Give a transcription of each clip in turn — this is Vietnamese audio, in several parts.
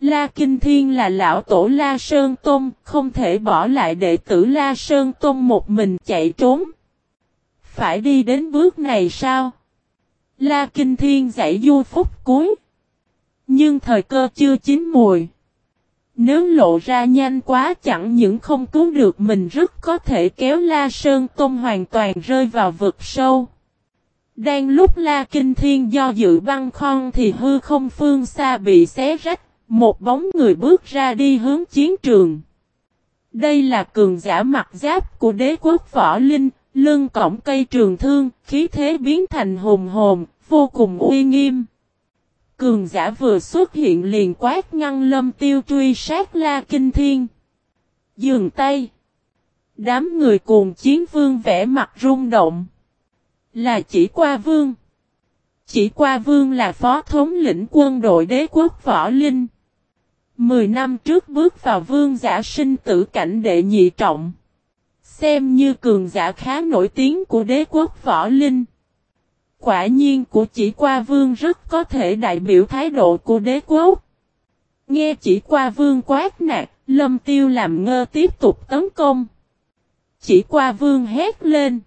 La Kinh Thiên là lão tổ La Sơn Tôn, không thể bỏ lại đệ tử La Sơn Tôn một mình chạy trốn. Phải đi đến bước này sao? La Kinh Thiên dạy du phúc cuối. Nhưng thời cơ chưa chín mùi. Nếu lộ ra nhanh quá chẳng những không cứu được mình rất có thể kéo La Sơn Tôn hoàn toàn rơi vào vực sâu. Đang lúc La Kinh Thiên do dự băng khon thì hư không phương xa bị xé rách, một bóng người bước ra đi hướng chiến trường. Đây là cường giả mặt giáp của đế quốc võ linh, lưng cổng cây trường thương, khí thế biến thành hùng hồn, vô cùng uy nghiêm. Cường giả vừa xuất hiện liền quát ngăn lâm tiêu truy sát la kinh thiên. Dường tay. Đám người cùng chiến vương vẽ mặt rung động. Là chỉ qua vương. Chỉ qua vương là phó thống lĩnh quân đội đế quốc võ linh. Mười năm trước bước vào vương giả sinh tử cảnh đệ nhị trọng. Xem như cường giả khá nổi tiếng của đế quốc võ linh. Quả nhiên của chỉ qua vương rất có thể đại biểu thái độ của đế quốc. Nghe chỉ qua vương quát nạt, lâm tiêu làm ngơ tiếp tục tấn công. Chỉ qua vương hét lên.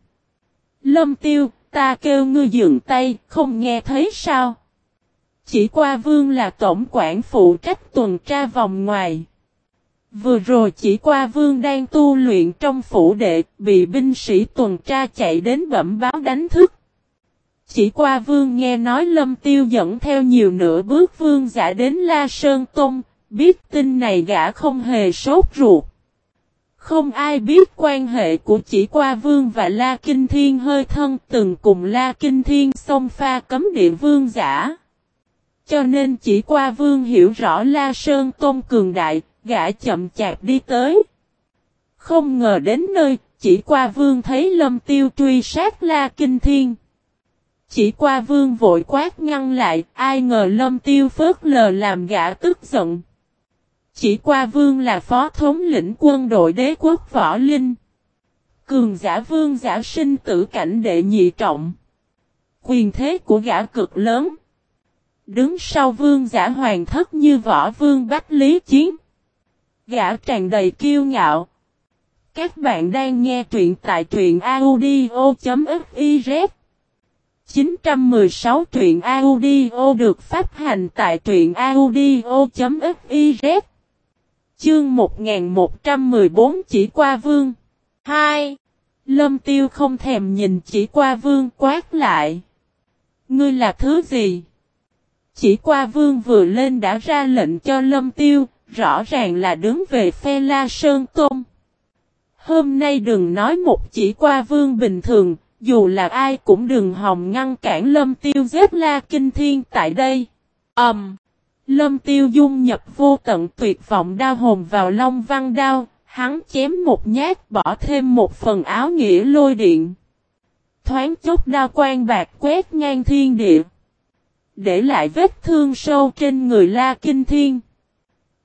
Lâm tiêu, ta kêu ngươi dừng tay, không nghe thấy sao? Chỉ qua vương là tổng quản phụ trách tuần tra vòng ngoài. Vừa rồi chỉ qua vương đang tu luyện trong phủ đệ, bị binh sĩ tuần tra chạy đến bẩm báo đánh thức. Chỉ qua vương nghe nói lâm tiêu dẫn theo nhiều nửa bước vương giả đến La Sơn tông biết tin này gã không hề sốt ruột. Không ai biết quan hệ của chỉ qua vương và La Kinh Thiên hơi thân từng cùng La Kinh Thiên xông pha cấm địa vương giả. Cho nên chỉ qua vương hiểu rõ La Sơn Tôn cường đại, gã chậm chạp đi tới. Không ngờ đến nơi, chỉ qua vương thấy lâm tiêu truy sát La Kinh Thiên. Chỉ qua vương vội quát ngăn lại, ai ngờ lâm tiêu phớt lờ làm gã tức giận. Chỉ qua vương là phó thống lĩnh quân đội đế quốc võ linh. Cường giả vương giả sinh tử cảnh đệ nhị trọng. Quyền thế của gã cực lớn. Đứng sau vương giả hoàng thất như võ vương bách lý chiến. Gã tràn đầy kiêu ngạo. Các bạn đang nghe truyện tại truyện audio.fiz 916 truyện audio được phát hành tại truyện audio.fiz Chương 1114 chỉ qua vương 2. Lâm tiêu không thèm nhìn chỉ qua vương quát lại. Ngươi là thứ gì? Chỉ qua vương vừa lên đã ra lệnh cho lâm tiêu, rõ ràng là đứng về phe La Sơn Tôn. Hôm nay đừng nói một chỉ qua vương bình thường, dù là ai cũng đừng hòng ngăn cản lâm tiêu giết La Kinh Thiên tại đây. ầm Um, lâm tiêu dung nhập vô tận tuyệt vọng đao hồn vào long văn đao, hắn chém một nhát bỏ thêm một phần áo nghĩa lôi điện. Thoáng chốc đao quan bạc quét ngang thiên địa. Để lại vết thương sâu trên người La Kinh Thiên.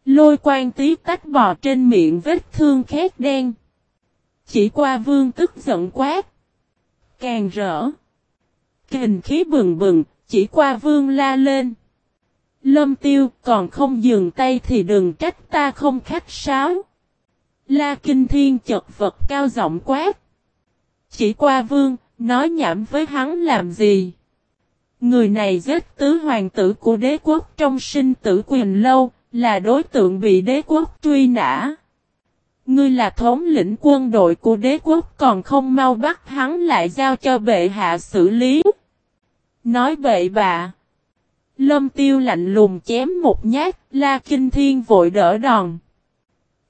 Lôi quan tí tách bò trên miệng vết thương khét đen. Chỉ qua vương tức giận quát. Càng rỡ. Kình khí bừng bừng, chỉ qua vương la lên. Lâm tiêu còn không dừng tay thì đừng trách ta không khách sáo. La Kinh Thiên chật vật cao giọng quát. Chỉ qua vương, nói nhảm với hắn làm gì? Người này giết tứ hoàng tử của đế quốc trong sinh tử quyền lâu, là đối tượng bị đế quốc truy nã. Ngươi là thống lĩnh quân đội của đế quốc còn không mau bắt hắn lại giao cho bệ hạ xử lý. Nói bậy bạ. Lâm tiêu lạnh lùng chém một nhát, la kinh thiên vội đỡ đòn.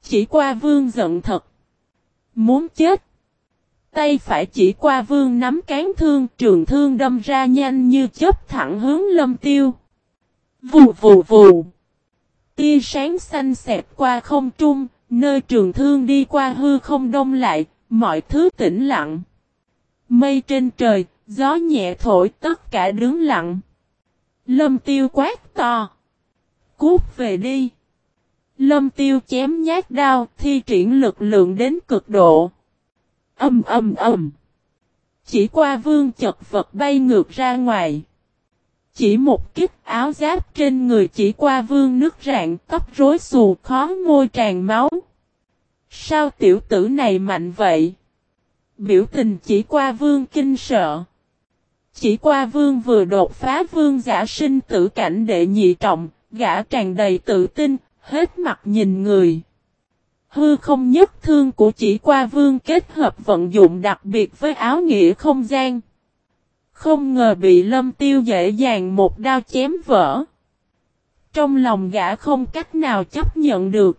Chỉ qua vương giận thật. Muốn chết. Tay phải chỉ qua vương nắm cán thương trường thương đâm ra nhanh như chớp thẳng hướng lâm tiêu. Vù vù vù. Tia sáng xanh xẹp qua không trung, nơi trường thương đi qua hư không đông lại, mọi thứ tĩnh lặng. Mây trên trời, gió nhẹ thổi tất cả đứng lặng. Lâm tiêu quát to. Cút về đi. Lâm tiêu chém nhát đao, thi triển lực lượng đến cực độ. Âm âm âm. Chỉ qua vương chật vật bay ngược ra ngoài. Chỉ một kích áo giáp trên người chỉ qua vương nước rạn tóc rối xù khó môi tràn máu. Sao tiểu tử này mạnh vậy? Biểu tình chỉ qua vương kinh sợ. Chỉ qua vương vừa đột phá vương giả sinh tử cảnh đệ nhị trọng, gã tràn đầy tự tin, hết mặt nhìn người. Hư không nhất thương của chỉ qua vương kết hợp vận dụng đặc biệt với áo nghĩa không gian. Không ngờ bị lâm tiêu dễ dàng một đao chém vỡ. Trong lòng gã không cách nào chấp nhận được.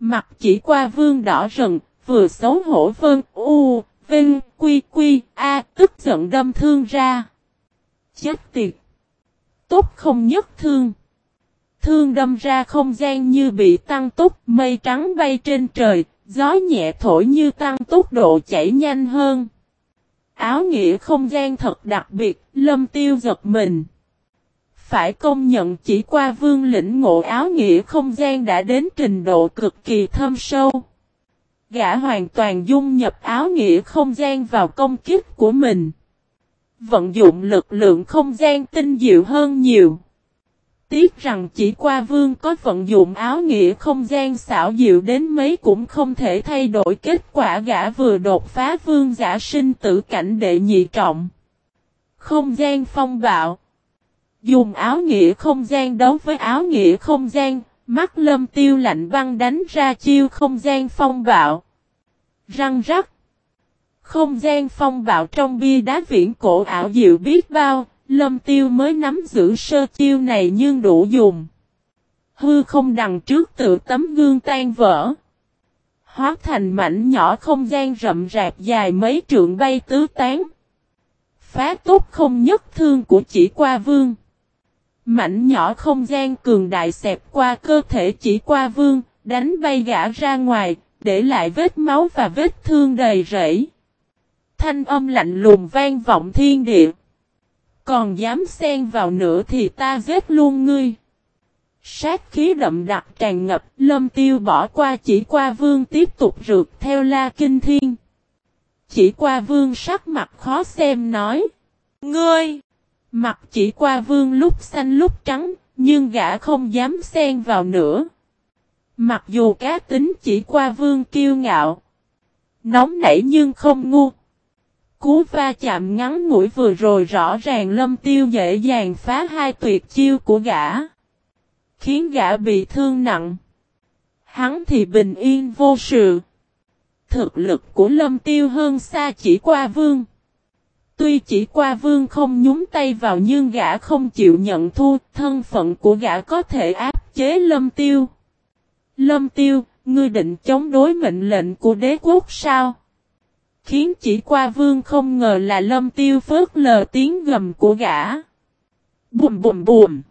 Mặt chỉ qua vương đỏ rần, vừa xấu hổ vân u, vinh, quy quy, a, tức giận đâm thương ra. Chết tiệt! Tốt không nhất thương. Thương đâm ra không gian như bị tăng tốc, mây trắng bay trên trời, gió nhẹ thổi như tăng tốc độ chảy nhanh hơn. Áo nghĩa không gian thật đặc biệt, lâm tiêu giật mình. Phải công nhận chỉ qua vương lĩnh ngộ áo nghĩa không gian đã đến trình độ cực kỳ thâm sâu. Gã hoàn toàn dung nhập áo nghĩa không gian vào công kích của mình. Vận dụng lực lượng không gian tinh diệu hơn nhiều. Tiếc rằng chỉ qua vương có vận dụng áo nghĩa không gian xảo diệu đến mấy cũng không thể thay đổi kết quả gã vừa đột phá vương giả sinh tử cảnh đệ nhị trọng. Không gian phong bạo. Dùng áo nghĩa không gian đấu với áo nghĩa không gian, mắt lâm tiêu lạnh băng đánh ra chiêu không gian phong bạo. Răng rắc. Không gian phong bạo trong bia đá viễn cổ ảo diệu biết bao, lâm tiêu mới nắm giữ sơ chiêu này nhưng đủ dùng. Hư không đằng trước tự tấm gương tan vỡ. Hóa thành mảnh nhỏ không gian rậm rạp dài mấy trượng bay tứ tán. Phá tốt không nhất thương của chỉ qua vương. Mảnh nhỏ không gian cường đại xẹp qua cơ thể chỉ qua vương, đánh bay gã ra ngoài, để lại vết máu và vết thương đầy rẫy. Thanh âm lạnh lùng vang vọng thiên địa. Còn dám xen vào nữa thì ta giết luôn ngươi. Sát khí đậm đặc tràn ngập, lâm tiêu bỏ qua chỉ qua vương tiếp tục rượt theo la kinh thiên. Chỉ qua vương sắc mặt khó xem nói. Ngươi! Mặt chỉ qua vương lúc xanh lúc trắng, nhưng gã không dám xen vào nữa. Mặc dù cá tính chỉ qua vương kiêu ngạo. Nóng nảy nhưng không ngu. Cú va chạm ngắn ngủi vừa rồi rõ ràng lâm tiêu dễ dàng phá hai tuyệt chiêu của gã. Khiến gã bị thương nặng. Hắn thì bình yên vô sự. Thực lực của lâm tiêu hơn xa chỉ qua vương. Tuy chỉ qua vương không nhúng tay vào nhưng gã không chịu nhận thua, thân phận của gã có thể áp chế lâm tiêu. Lâm tiêu, ngươi định chống đối mệnh lệnh của đế quốc sao? Khiến chỉ qua vương không ngờ là lâm tiêu phớt lờ tiếng gầm của gã. Bùm bùm bùm.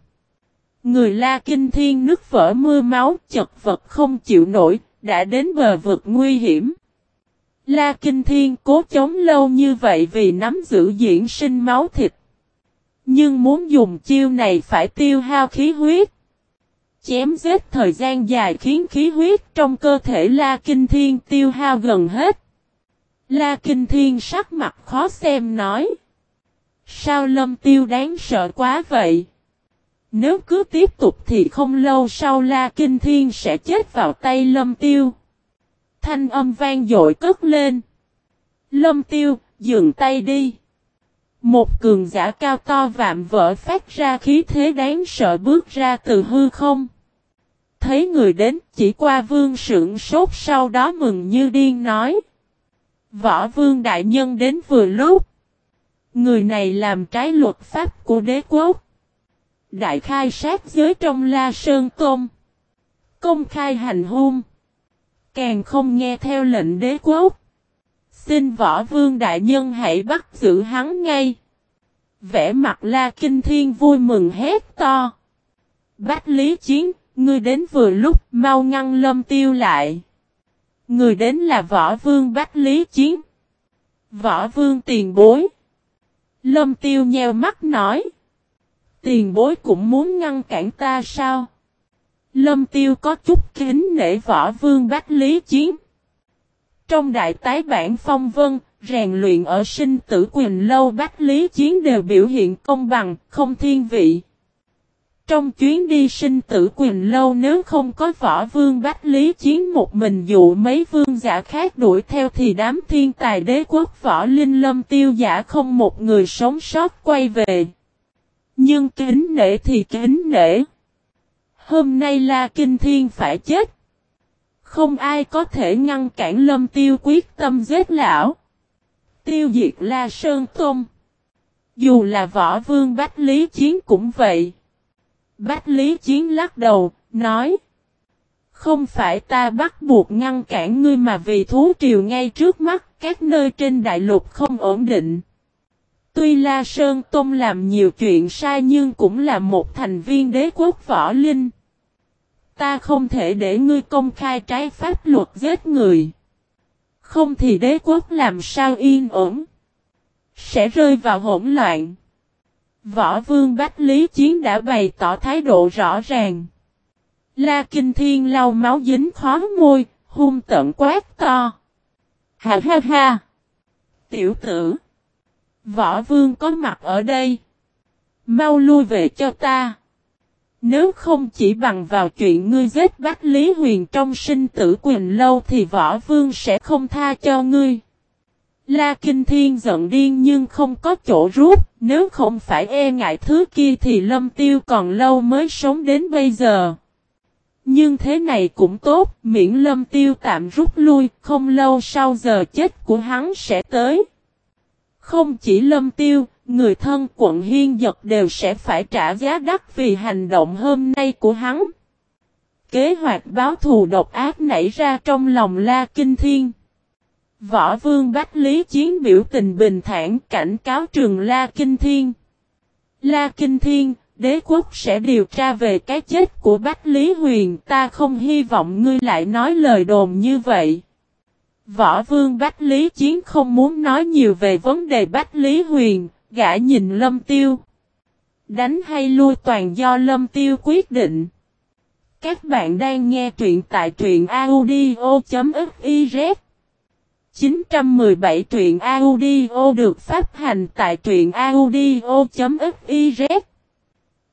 Người la kinh thiên nước vỡ mưa máu chật vật không chịu nổi, đã đến bờ vực nguy hiểm. La Kinh Thiên cố chống lâu như vậy vì nắm giữ diễn sinh máu thịt. Nhưng muốn dùng chiêu này phải tiêu hao khí huyết. Chém giết thời gian dài khiến khí huyết trong cơ thể La Kinh Thiên tiêu hao gần hết. La Kinh Thiên sắc mặt khó xem nói. Sao lâm tiêu đáng sợ quá vậy? Nếu cứ tiếp tục thì không lâu sau La Kinh Thiên sẽ chết vào tay lâm tiêu. Thanh âm vang dội cất lên. Lâm tiêu, dừng tay đi. Một cường giả cao to vạm vỡ phát ra khí thế đáng sợ bước ra từ hư không. Thấy người đến chỉ qua vương sưởng sốt sau đó mừng như điên nói. Võ vương đại nhân đến vừa lúc. Người này làm trái luật pháp của đế quốc. Đại khai sát giới trong La Sơn Tôn. Công khai hành hung. Càng không nghe theo lệnh đế quốc. Xin võ vương đại nhân hãy bắt giữ hắn ngay. Vẽ mặt la kinh thiên vui mừng hét to. Bách lý chiến, ngươi đến vừa lúc mau ngăn lâm tiêu lại. Người đến là võ vương bách lý chiến. Võ vương tiền bối. Lâm tiêu nheo mắt nói. Tiền bối cũng muốn ngăn cản ta sao? Lâm tiêu có chút kính nể võ vương bách lý chiến. Trong đại tái bản phong vân, rèn luyện ở sinh tử quyền lâu bách lý chiến đều biểu hiện công bằng, không thiên vị. Trong chuyến đi sinh tử quyền lâu nếu không có võ vương bách lý chiến một mình dụ mấy vương giả khác đuổi theo thì đám thiên tài đế quốc võ linh lâm tiêu giả không một người sống sót quay về. Nhưng kính nể thì kính nể. Hôm nay là kinh thiên phải chết. Không ai có thể ngăn cản lâm tiêu quyết tâm giết lão. Tiêu diệt La Sơn tôm. Dù là võ vương Bách Lý Chiến cũng vậy. Bách Lý Chiến lắc đầu, nói. Không phải ta bắt buộc ngăn cản ngươi mà vì thú triều ngay trước mắt, các nơi trên đại lục không ổn định. Tuy La Sơn Tông làm nhiều chuyện sai nhưng cũng là một thành viên đế quốc võ linh. Ta không thể để ngươi công khai trái pháp luật giết người. Không thì đế quốc làm sao yên ổn. Sẽ rơi vào hỗn loạn. Võ vương Bách Lý Chiến đã bày tỏ thái độ rõ ràng. La Kinh Thiên lau máu dính khó môi, hung tận quát to. Ha ha ha! Tiểu tử! Võ vương có mặt ở đây. Mau lui về cho ta. Nếu không chỉ bằng vào chuyện ngươi giết Bách Lý Huyền trong sinh tử quyền lâu thì võ vương sẽ không tha cho ngươi. La Kinh Thiên giận điên nhưng không có chỗ rút, nếu không phải e ngại thứ kia thì Lâm Tiêu còn lâu mới sống đến bây giờ. Nhưng thế này cũng tốt, miễn Lâm Tiêu tạm rút lui, không lâu sau giờ chết của hắn sẽ tới. Không chỉ Lâm Tiêu, người thân quận Hiên Giật đều sẽ phải trả giá đắt vì hành động hôm nay của hắn. Kế hoạch báo thù độc ác nảy ra trong lòng La Kinh Thiên. Võ Vương Bách Lý Chiến biểu tình bình thản cảnh cáo trường La Kinh Thiên. La Kinh Thiên, đế quốc sẽ điều tra về cái chết của Bách Lý Huyền ta không hy vọng ngươi lại nói lời đồn như vậy. Võ Vương Bách Lý Chiến không muốn nói nhiều về vấn đề Bách Lý Huyền, gã nhìn Lâm Tiêu. Đánh hay lui toàn do Lâm Tiêu quyết định. Các bạn đang nghe truyện tại truyện audio.fif 917 truyện audio được phát hành tại truyện audio.fiz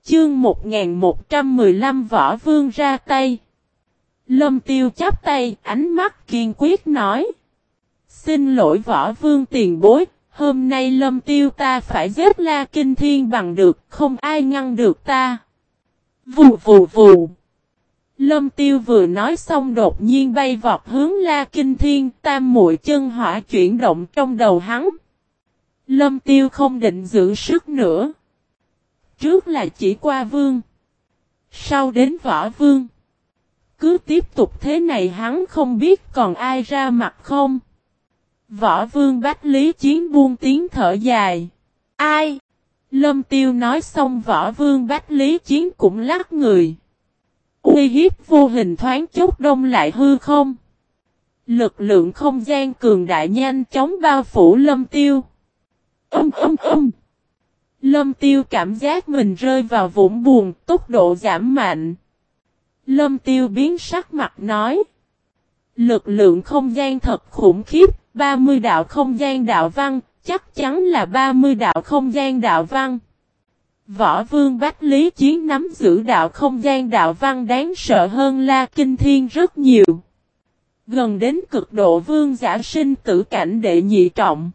Chương 1115 Võ Vương ra tay. Lâm Tiêu chắp tay, ánh mắt kiên quyết nói Xin lỗi Võ Vương tiền bối, hôm nay Lâm Tiêu ta phải giết La Kinh Thiên bằng được, không ai ngăn được ta. Vù vù vù. Lâm tiêu vừa nói xong đột nhiên bay vọt hướng la kinh thiên, tam muội chân hỏa chuyển động trong đầu hắn. Lâm tiêu không định giữ sức nữa. Trước là chỉ qua vương. Sau đến võ vương. Cứ tiếp tục thế này hắn không biết còn ai ra mặt không. Võ vương bách lý chiến buông tiếng thở dài. Ai? Lâm tiêu nói xong võ vương bách lý chiến cũng lắc người. Uy hiếp vô hình thoáng chút đông lại hư không. Lực lượng không gian cường đại nhanh chóng bao phủ lâm tiêu. Âm âm âm. Lâm tiêu cảm giác mình rơi vào vũng buồn, tốc độ giảm mạnh. Lâm tiêu biến sắc mặt nói. Lực lượng không gian thật khủng khiếp, 30 đạo không gian đạo văn, chắc chắn là 30 đạo không gian đạo văn. Võ vương Bách Lý Chiến nắm giữ đạo không gian đạo văn đáng sợ hơn La Kinh Thiên rất nhiều. Gần đến cực độ vương giả sinh tử cảnh đệ nhị trọng.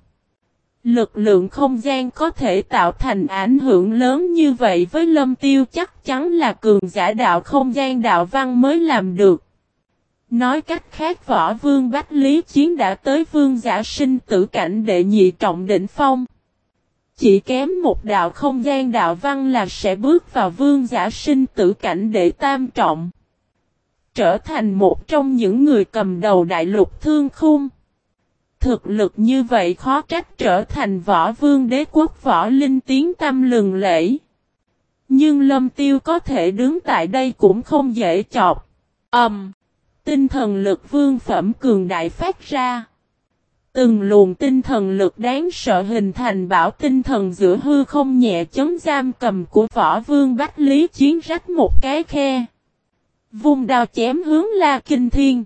Lực lượng không gian có thể tạo thành ảnh hưởng lớn như vậy với lâm tiêu chắc chắn là cường giả đạo không gian đạo văn mới làm được. Nói cách khác, võ vương Bách Lý Chiến đã tới vương giả sinh tử cảnh đệ nhị trọng đỉnh phong. Chỉ kém một đạo không gian đạo văn là sẽ bước vào vương giả sinh tử cảnh để tam trọng. Trở thành một trong những người cầm đầu đại lục thương khung. Thực lực như vậy khó trách trở thành võ vương đế quốc võ linh tiếng tâm lừng lễ. Nhưng lâm tiêu có thể đứng tại đây cũng không dễ chọc. Ẩm. Um, tinh thần lực vương phẩm cường đại phát ra. Từng luồng tinh thần lực đáng sợ hình thành bảo tinh thần giữa hư không nhẹ chấn giam cầm của võ vương Bách Lý chiến rách một cái khe. Vung đao chém hướng La Kinh Thiên.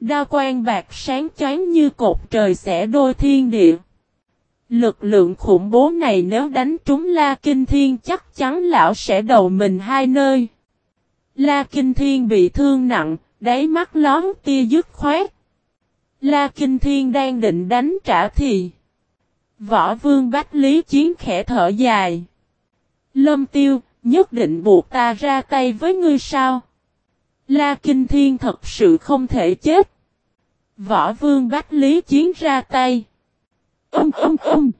Đao quang bạc sáng choáng như cột trời sẽ đôi thiên địa. Lực lượng khủng bố này nếu đánh trúng La Kinh Thiên chắc chắn lão sẽ đầu mình hai nơi. La Kinh Thiên bị thương nặng, đáy mắt lón tia dứt khoát. La Kinh Thiên đang định đánh trả thì Võ Vương Bách Lý Chiến khẽ thở dài. Lâm Tiêu, nhất định buộc ta ra tay với ngươi sao? La Kinh Thiên thật sự không thể chết. Võ Vương Bách Lý Chiến ra tay. Âm âm âm.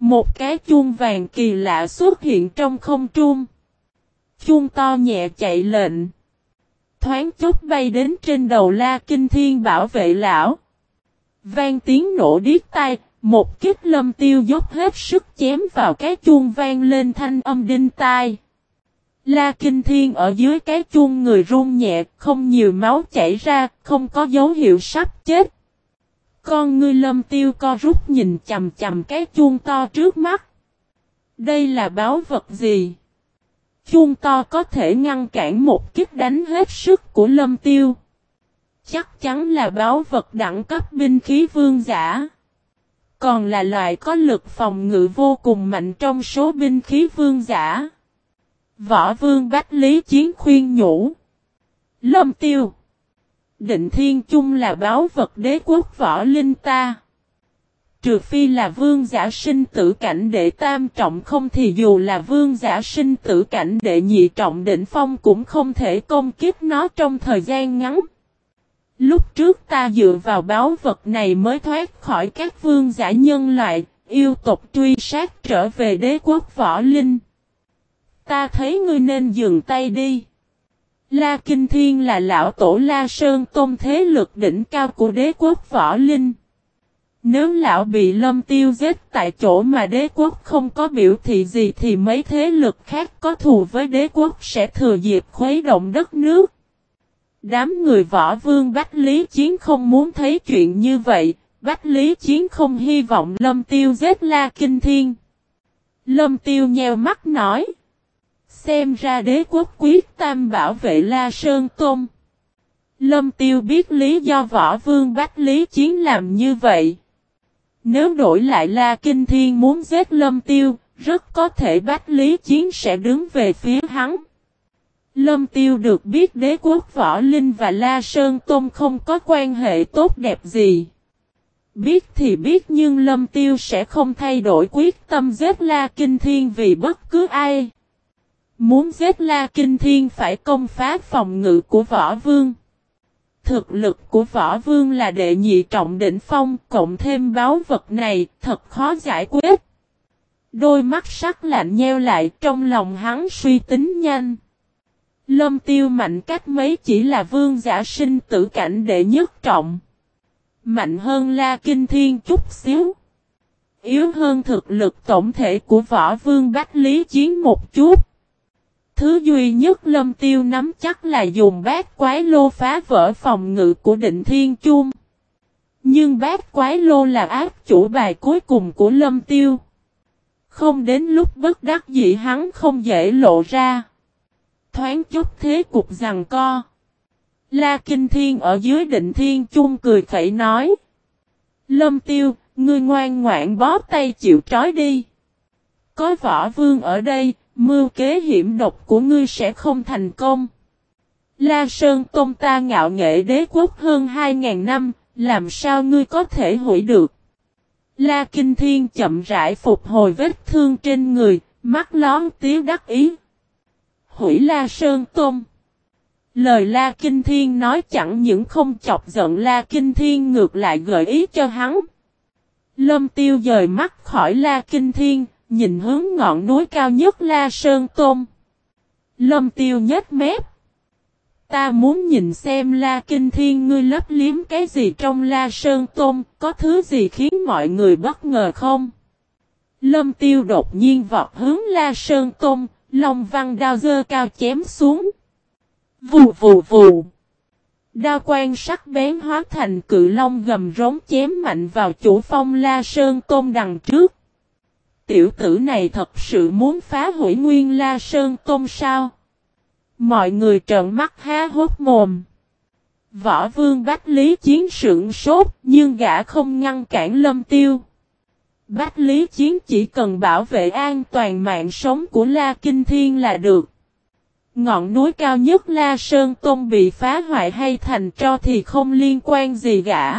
Một cái chuông vàng kỳ lạ xuất hiện trong không trung. Chuông to nhẹ chạy lệnh. Thoáng chốc bay đến trên đầu La Kinh Thiên bảo vệ lão. Vang tiếng nổ điếc tai, một kích lâm tiêu dốc hết sức chém vào cái chuông vang lên thanh âm đinh tai. La Kinh Thiên ở dưới cái chuông người run nhẹ, không nhiều máu chảy ra, không có dấu hiệu sắp chết. Con ngươi lâm tiêu co rút nhìn chầm chầm cái chuông to trước mắt. Đây là báo vật gì? Chuông to có thể ngăn cản một kích đánh hết sức của lâm tiêu. Chắc chắn là báo vật đẳng cấp binh khí vương giả. Còn là loại có lực phòng ngự vô cùng mạnh trong số binh khí vương giả. Võ vương Bách Lý Chiến khuyên nhủ. Lâm tiêu. Định Thiên Chung là báo vật đế quốc võ linh ta. Trừ phi là vương giả sinh tử cảnh đệ tam trọng không thì dù là vương giả sinh tử cảnh đệ nhị trọng đỉnh phong cũng không thể công kiếp nó trong thời gian ngắn. Lúc trước ta dựa vào báo vật này mới thoát khỏi các vương giả nhân loại, yêu tộc truy sát trở về đế quốc võ linh. Ta thấy ngươi nên dừng tay đi. La Kinh Thiên là lão tổ La Sơn Tôn thế lực đỉnh cao của đế quốc võ linh. Nếu lão bị lâm tiêu giết tại chỗ mà đế quốc không có biểu thị gì thì mấy thế lực khác có thù với đế quốc sẽ thừa dịp khuấy động đất nước. Đám người võ vương Bách Lý Chiến không muốn thấy chuyện như vậy, Bách Lý Chiến không hy vọng lâm tiêu giết La Kinh Thiên. Lâm tiêu nheo mắt nói. Xem ra đế quốc quyết tam bảo vệ La Sơn Tôn. Lâm Tiêu biết lý do võ vương Bách Lý Chiến làm như vậy. Nếu đổi lại La Kinh Thiên muốn giết Lâm Tiêu, rất có thể Bách Lý Chiến sẽ đứng về phía hắn. Lâm Tiêu được biết đế quốc Võ Linh và La Sơn Tôn không có quan hệ tốt đẹp gì. Biết thì biết nhưng Lâm Tiêu sẽ không thay đổi quyết tâm giết La Kinh Thiên vì bất cứ ai. Muốn giết La Kinh Thiên phải công phá phòng ngự của Võ Vương. Thực lực của Võ Vương là đệ nhị trọng đỉnh phong, cộng thêm báo vật này, thật khó giải quyết. Đôi mắt sắc lạnh nheo lại trong lòng hắn suy tính nhanh. Lâm tiêu mạnh cách mấy chỉ là vương giả sinh tử cảnh đệ nhất trọng. Mạnh hơn La Kinh Thiên chút xíu. Yếu hơn thực lực tổng thể của võ vương Bách Lý Chiến một chút. Thứ duy nhất lâm tiêu nắm chắc là dùng bát quái lô phá vỡ phòng ngự của định thiên chung. Nhưng bát quái lô là áp chủ bài cuối cùng của lâm tiêu. Không đến lúc bất đắc dĩ hắn không dễ lộ ra. Thoáng chút thế cục rằng co. La Kinh Thiên ở dưới định thiên chung cười khẩy nói. Lâm tiêu, ngươi ngoan ngoãn bó tay chịu trói đi. Có võ vương ở đây, Mưu kế hiểm độc của ngươi sẽ không thành công. La Sơn Tôn ta ngạo nghệ đế quốc hơn 2.000 năm, làm sao ngươi có thể hủy được? La Kinh Thiên chậm rãi phục hồi vết thương trên người, mắt lón tiếu đắc ý. Hủy La Sơn Tôn. Lời La Kinh Thiên nói chẳng những không chọc giận La Kinh Thiên ngược lại gợi ý cho hắn. Lâm Tiêu dời mắt khỏi La Kinh Thiên, nhìn hướng ngọn núi cao nhất La Sơn Tôn. Lâm tiêu nhếch mép. Ta muốn nhìn xem La Kinh Thiên ngươi lấp liếm cái gì trong La Sơn Tôn, có thứ gì khiến mọi người bất ngờ không? Lâm tiêu đột nhiên vọt hướng La Sơn Tôn, lòng văn đao dơ cao chém xuống. Vù vù vù. Đao quan sắc bén hóa thành cự long gầm rống chém mạnh vào chủ phong La Sơn Tôn đằng trước tiểu tử này thật sự muốn phá hủy nguyên la sơn tôn sao? Mọi người trợn mắt há hốt mồm. Võ vương Bách Lý Chiến sững sốt, nhưng gã không ngăn cản lâm tiêu. Bách Lý Chiến chỉ cần bảo vệ an toàn mạng sống của La Kinh Thiên là được. Ngọn núi cao nhất La Sơn Tôn bị phá hoại hay thành tro thì không liên quan gì gã.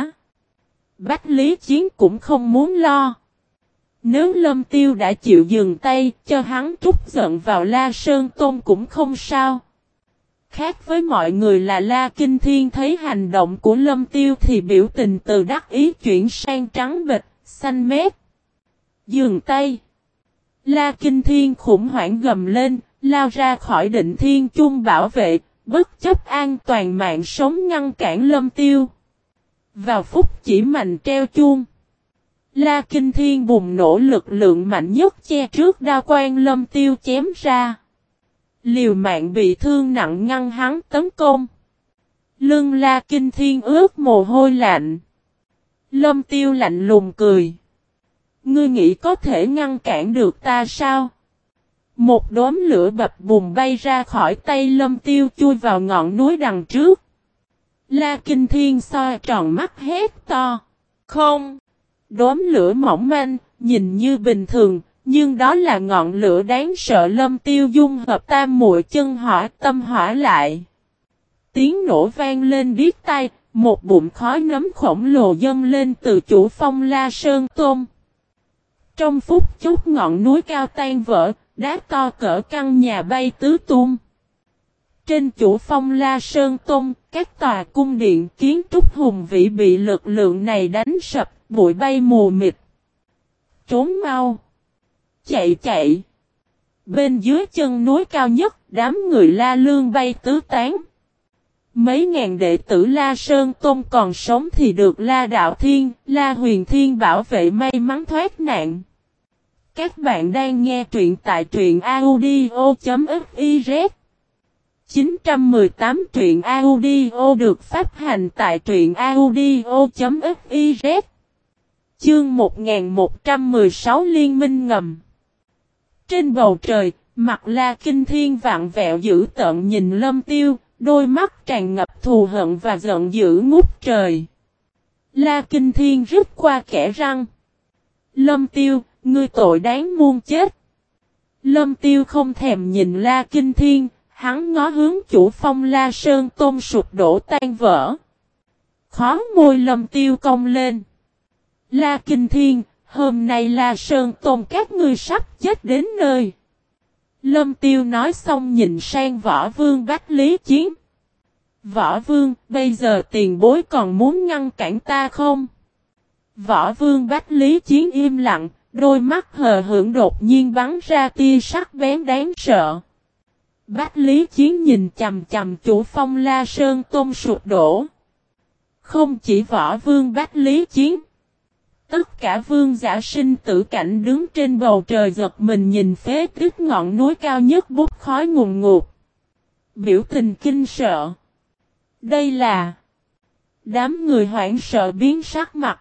Bách Lý Chiến cũng không muốn lo. Nếu Lâm Tiêu đã chịu dừng tay cho hắn trút giận vào La Sơn Tôn cũng không sao. Khác với mọi người là La Kinh Thiên thấy hành động của Lâm Tiêu thì biểu tình từ đắc ý chuyển sang trắng bịch, xanh mét. Dừng tay. La Kinh Thiên khủng hoảng gầm lên, lao ra khỏi định thiên chung bảo vệ, bất chấp an toàn mạng sống ngăn cản Lâm Tiêu. Vào phút chỉ mạnh treo chuông. La Kinh Thiên bùng nổ lực lượng mạnh nhất che trước đao quan Lâm Tiêu chém ra. Liều mạng bị thương nặng ngăn hắn tấn công. Lưng la kinh thiên ướt mồ hôi lạnh. Lâm tiêu lạnh lùng cười. Ngươi nghĩ có thể ngăn cản được ta sao? Một đốm lửa bập bùng bay ra khỏi tay lâm tiêu chui vào ngọn núi đằng trước. La kinh thiên soi tròn mắt hét to. Không! Đốm lửa mỏng manh, nhìn như bình thường, nhưng đó là ngọn lửa đáng sợ lâm tiêu dung hợp tam muội chân hỏa tâm hỏa lại. Tiếng nổ vang lên điếc tay, một bụng khói nấm khổng lồ dâng lên từ chủ phong la sơn tôm. Trong phút chốc ngọn núi cao tan vỡ, đá to cỡ căn nhà bay tứ tung. Trên chủ phong La Sơn Tôn, các tòa cung điện kiến trúc hùng vĩ bị lực lượng này đánh sập, bụi bay mù mịt. Trốn mau! chạy chạy. Bên dưới chân núi cao nhất, đám người La Lương bay tứ tán. Mấy ngàn đệ tử La Sơn Tôn còn sống thì được La Đạo Thiên, La Huyền Thiên bảo vệ may mắn thoát nạn. Các bạn đang nghe truyện tại truyện audio.fiz 918 truyện audio được phát hành tại truyện audio.fiz Chương 1116 Liên minh ngầm trên bầu trời, mặt la kinh thiên vạn vẹo dữ tợn nhìn lâm tiêu, đôi mắt tràn ngập thù hận và giận dữ ngút trời. La kinh thiên rứt qua kẻ răng. Lâm tiêu, ngươi tội đáng muôn chết. Lâm tiêu không thèm nhìn la kinh thiên, hắn ngó hướng chủ phong la sơn tôm sụp đổ tan vỡ. Khó môi lâm tiêu cong lên. La kinh thiên, Hôm nay La Sơn Tôn các ngươi sắp chết đến nơi. Lâm Tiêu nói xong nhìn sang Võ Vương Bách Lý Chiến. Võ Vương, bây giờ tiền bối còn muốn ngăn cản ta không? Võ Vương Bách Lý Chiến im lặng, đôi mắt hờ hưởng đột nhiên bắn ra tia sắc bén đáng sợ. Bách Lý Chiến nhìn chầm chầm chủ phong La Sơn Tôn sụp đổ. Không chỉ Võ Vương Bách Lý Chiến. Tất cả vương giả sinh tử cảnh đứng trên bầu trời giật mình nhìn phế tích ngọn núi cao nhất bút khói ngùn ngụt. Biểu tình kinh sợ. Đây là Đám người hoảng sợ biến sắc mặt.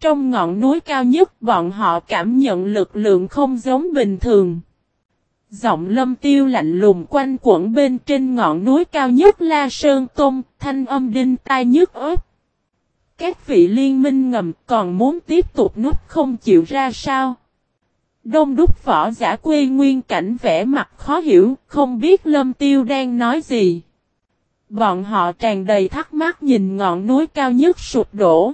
Trong ngọn núi cao nhất bọn họ cảm nhận lực lượng không giống bình thường. Giọng lâm tiêu lạnh lùng quanh quẩn bên trên ngọn núi cao nhất La Sơn Tôn, thanh âm đinh tai nhức ớt. Các vị liên minh ngầm còn muốn tiếp tục nút không chịu ra sao? Đông đúc võ giả quê nguyên cảnh vẽ mặt khó hiểu, không biết lâm tiêu đang nói gì. Bọn họ tràn đầy thắc mắc nhìn ngọn núi cao nhất sụp đổ.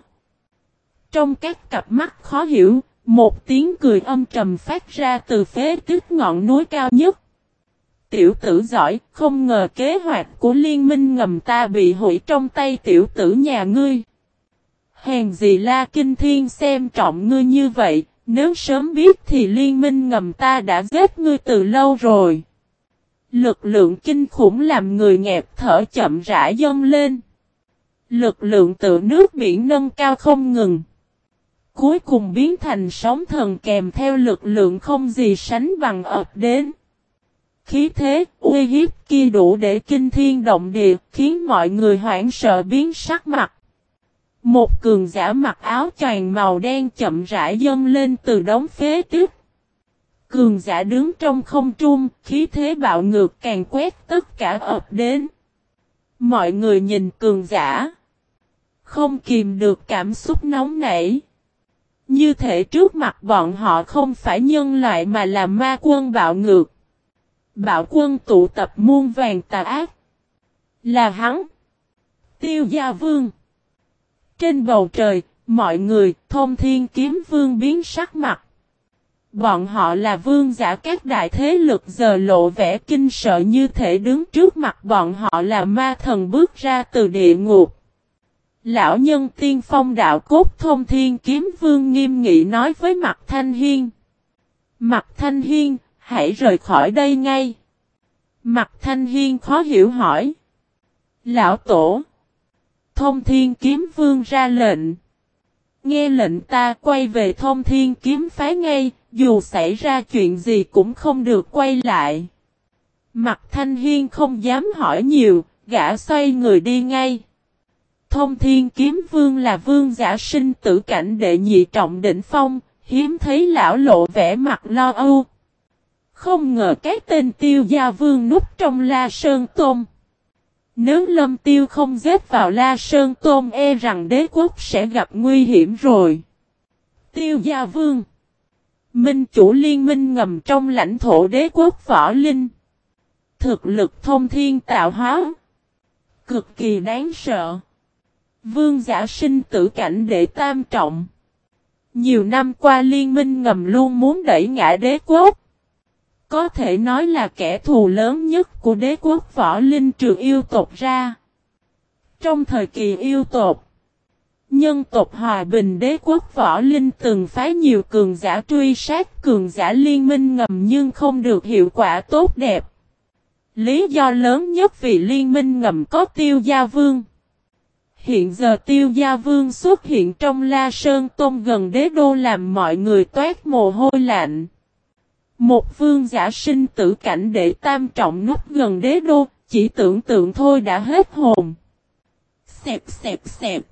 Trong các cặp mắt khó hiểu, một tiếng cười âm trầm phát ra từ phế tích ngọn núi cao nhất. Tiểu tử giỏi, không ngờ kế hoạch của liên minh ngầm ta bị hủy trong tay tiểu tử nhà ngươi. Hèn gì la kinh thiên xem trọng ngươi như vậy, nếu sớm biết thì liên minh ngầm ta đã giết ngươi từ lâu rồi. Lực lượng kinh khủng làm người nghẹt thở chậm rãi dâng lên. Lực lượng tự nước biển nâng cao không ngừng. Cuối cùng biến thành sóng thần kèm theo lực lượng không gì sánh bằng ập đến. Khí thế, uy hiếp kia đủ để kinh thiên động địa, khiến mọi người hoảng sợ biến sắc mặt. Một cường giả mặc áo choàng màu đen chậm rãi dâng lên từ đống phế tích. Cường giả đứng trong không trung, khí thế bạo ngược càng quét tất cả ập đến. Mọi người nhìn cường giả. Không kìm được cảm xúc nóng nảy. Như thể trước mặt bọn họ không phải nhân loại mà là ma quân bạo ngược. Bạo quân tụ tập muôn vàng tà ác. Là hắn. Tiêu gia vương. Trên bầu trời, mọi người, thông thiên kiếm vương biến sắc mặt. Bọn họ là vương giả các đại thế lực giờ lộ vẻ kinh sợ như thể đứng trước mặt bọn họ là ma thần bước ra từ địa ngục. Lão nhân tiên phong đạo cốt thông thiên kiếm vương nghiêm nghị nói với mặt thanh hiên. Mặt thanh hiên, hãy rời khỏi đây ngay. Mặt thanh hiên khó hiểu hỏi. Lão tổ. Thông thiên kiếm vương ra lệnh. Nghe lệnh ta quay về thông thiên kiếm phái ngay, dù xảy ra chuyện gì cũng không được quay lại. Mặt thanh hiên không dám hỏi nhiều, gã xoay người đi ngay. Thông thiên kiếm vương là vương giả sinh tử cảnh đệ nhị trọng đỉnh phong, hiếm thấy lão lộ vẻ mặt lo âu. Không ngờ cái tên tiêu gia vương núp trong la sơn tôm. Nếu lâm tiêu không giết vào la sơn tôm e rằng đế quốc sẽ gặp nguy hiểm rồi. Tiêu gia vương Minh chủ liên minh ngầm trong lãnh thổ đế quốc võ linh. Thực lực thông thiên tạo hóa. Cực kỳ đáng sợ. Vương giả sinh tử cảnh đệ tam trọng. Nhiều năm qua liên minh ngầm luôn muốn đẩy ngã đế quốc. Có thể nói là kẻ thù lớn nhất của đế quốc võ linh trừ yêu tộc ra. Trong thời kỳ yêu tộc, nhân tộc hòa bình đế quốc võ linh từng phái nhiều cường giả truy sát cường giả liên minh ngầm nhưng không được hiệu quả tốt đẹp. Lý do lớn nhất vì liên minh ngầm có tiêu gia vương. Hiện giờ tiêu gia vương xuất hiện trong La Sơn Tôn gần đế đô làm mọi người toát mồ hôi lạnh. Một vương giả sinh tử cảnh để tam trọng nút gần đế đô, chỉ tưởng tượng thôi đã hết hồn. Xẹp xẹp xẹp.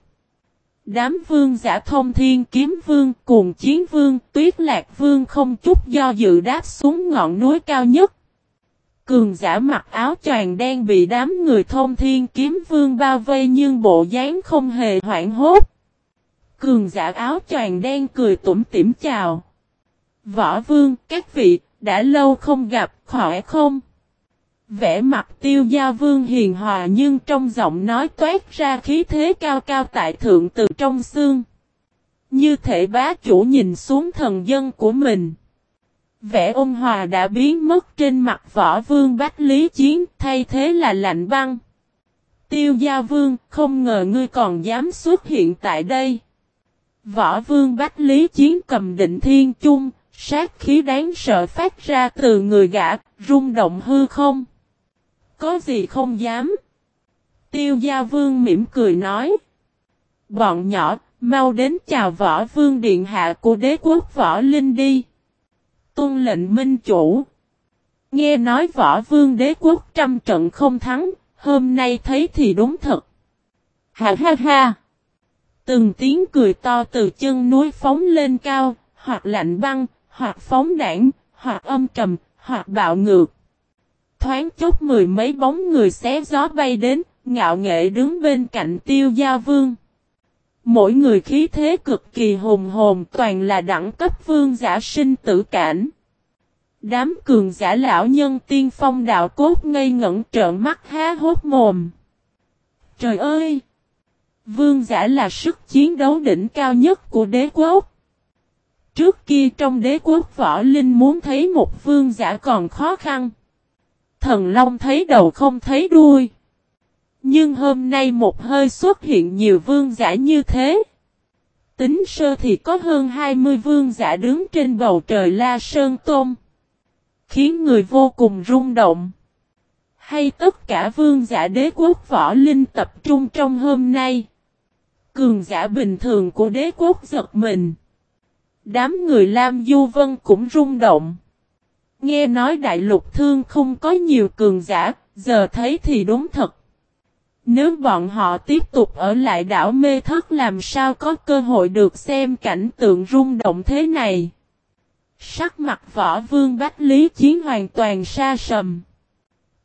Đám vương giả thông thiên kiếm vương cùng chiến vương tuyết lạc vương không chút do dự đáp xuống ngọn núi cao nhất. Cường giả mặc áo choàng đen bị đám người thông thiên kiếm vương bao vây nhưng bộ dáng không hề hoảng hốt. Cường giả áo choàng đen cười tủm tỉm chào. Võ vương, các vị, đã lâu không gặp, khỏe không? Vẽ mặt tiêu gia vương hiền hòa nhưng trong giọng nói toát ra khí thế cao cao tại thượng từ trong xương. Như thể bá chủ nhìn xuống thần dân của mình. Vẻ ôn hòa đã biến mất trên mặt võ vương bách lý chiến thay thế là lạnh băng. Tiêu gia vương không ngờ ngươi còn dám xuất hiện tại đây. Võ vương bách lý chiến cầm định thiên chung, sát khí đáng sợ phát ra từ người gã, rung động hư không. Có gì không dám. Tiêu gia vương mỉm cười nói. Bọn nhỏ, mau đến chào võ vương điện hạ của đế quốc võ linh đi. Tôn lệnh minh chủ. Nghe nói võ vương đế quốc trăm trận không thắng, hôm nay thấy thì đúng thật. Ha ha ha. Từng tiếng cười to từ chân núi phóng lên cao, hoặc lạnh băng, hoặc phóng đảng, hoặc âm trầm, hoặc bạo ngược. Thoáng chốc mười mấy bóng người xé gió bay đến, ngạo nghệ đứng bên cạnh tiêu gia vương. Mỗi người khí thế cực kỳ hùng hồn toàn là đẳng cấp vương giả sinh tử cảnh. Đám cường giả lão nhân tiên phong đạo cốt ngây ngẩn trợn mắt há hốt mồm. Trời ơi! Vương giả là sức chiến đấu đỉnh cao nhất của đế quốc. Trước kia trong đế quốc võ linh muốn thấy một vương giả còn khó khăn. Thần Long thấy đầu không thấy đuôi. Nhưng hôm nay một hơi xuất hiện nhiều vương giả như thế. Tính sơ thì có hơn 20 vương giả đứng trên bầu trời La Sơn Tôn. Khiến người vô cùng rung động. Hay tất cả vương giả đế quốc võ linh tập trung trong hôm nay. Cường giả bình thường của đế quốc giật mình. Đám người Lam Du Vân cũng rung động. Nghe nói đại lục thương không có nhiều cường giả, giờ thấy thì đúng thật. Nếu bọn họ tiếp tục ở lại đảo mê thất làm sao có cơ hội được xem cảnh tượng rung động thế này. Sắc mặt võ vương Bách Lý Chiến hoàn toàn xa sầm.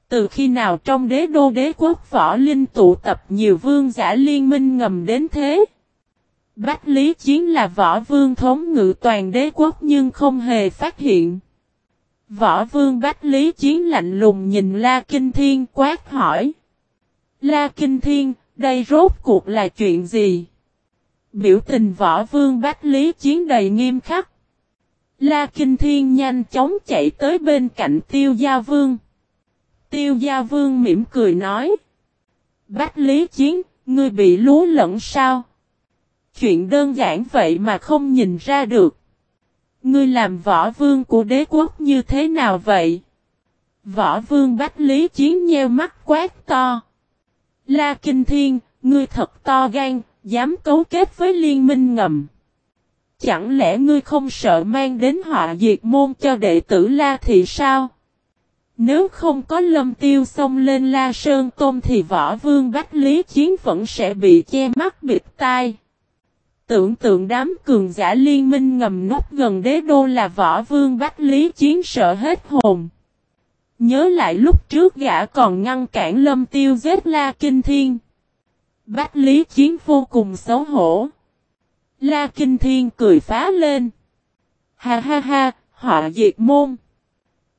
Từ khi nào trong đế đô đế quốc võ linh tụ tập nhiều vương giả liên minh ngầm đến thế? Bách Lý Chiến là võ vương thống ngự toàn đế quốc nhưng không hề phát hiện. Võ vương Bách Lý Chiến lạnh lùng nhìn La Kinh Thiên quát hỏi. La Kinh Thiên, đây rốt cuộc là chuyện gì? Biểu tình võ vương Bách Lý Chiến đầy nghiêm khắc. La Kinh Thiên nhanh chóng chạy tới bên cạnh Tiêu Gia Vương. Tiêu Gia Vương mỉm cười nói. Bách Lý Chiến, ngươi bị lú lẫn sao? Chuyện đơn giản vậy mà không nhìn ra được. Ngươi làm võ vương của đế quốc như thế nào vậy? Võ vương Bách Lý Chiến nheo mắt quát to. La Kinh Thiên, ngươi thật to gan, dám cấu kết với liên minh ngầm. Chẳng lẽ ngươi không sợ mang đến họa diệt môn cho đệ tử La thì sao? Nếu không có lâm tiêu xông lên La Sơn Tôn thì võ vương Bách Lý Chiến vẫn sẽ bị che mắt bịt tai. Tưởng tượng đám cường giả liên minh ngầm nút gần đế đô là võ vương Bách Lý Chiến sợ hết hồn. Nhớ lại lúc trước gã còn ngăn cản lâm tiêu giết La Kinh Thiên. Bách Lý Chiến vô cùng xấu hổ. La Kinh Thiên cười phá lên. Ha ha ha, họ diệt môn.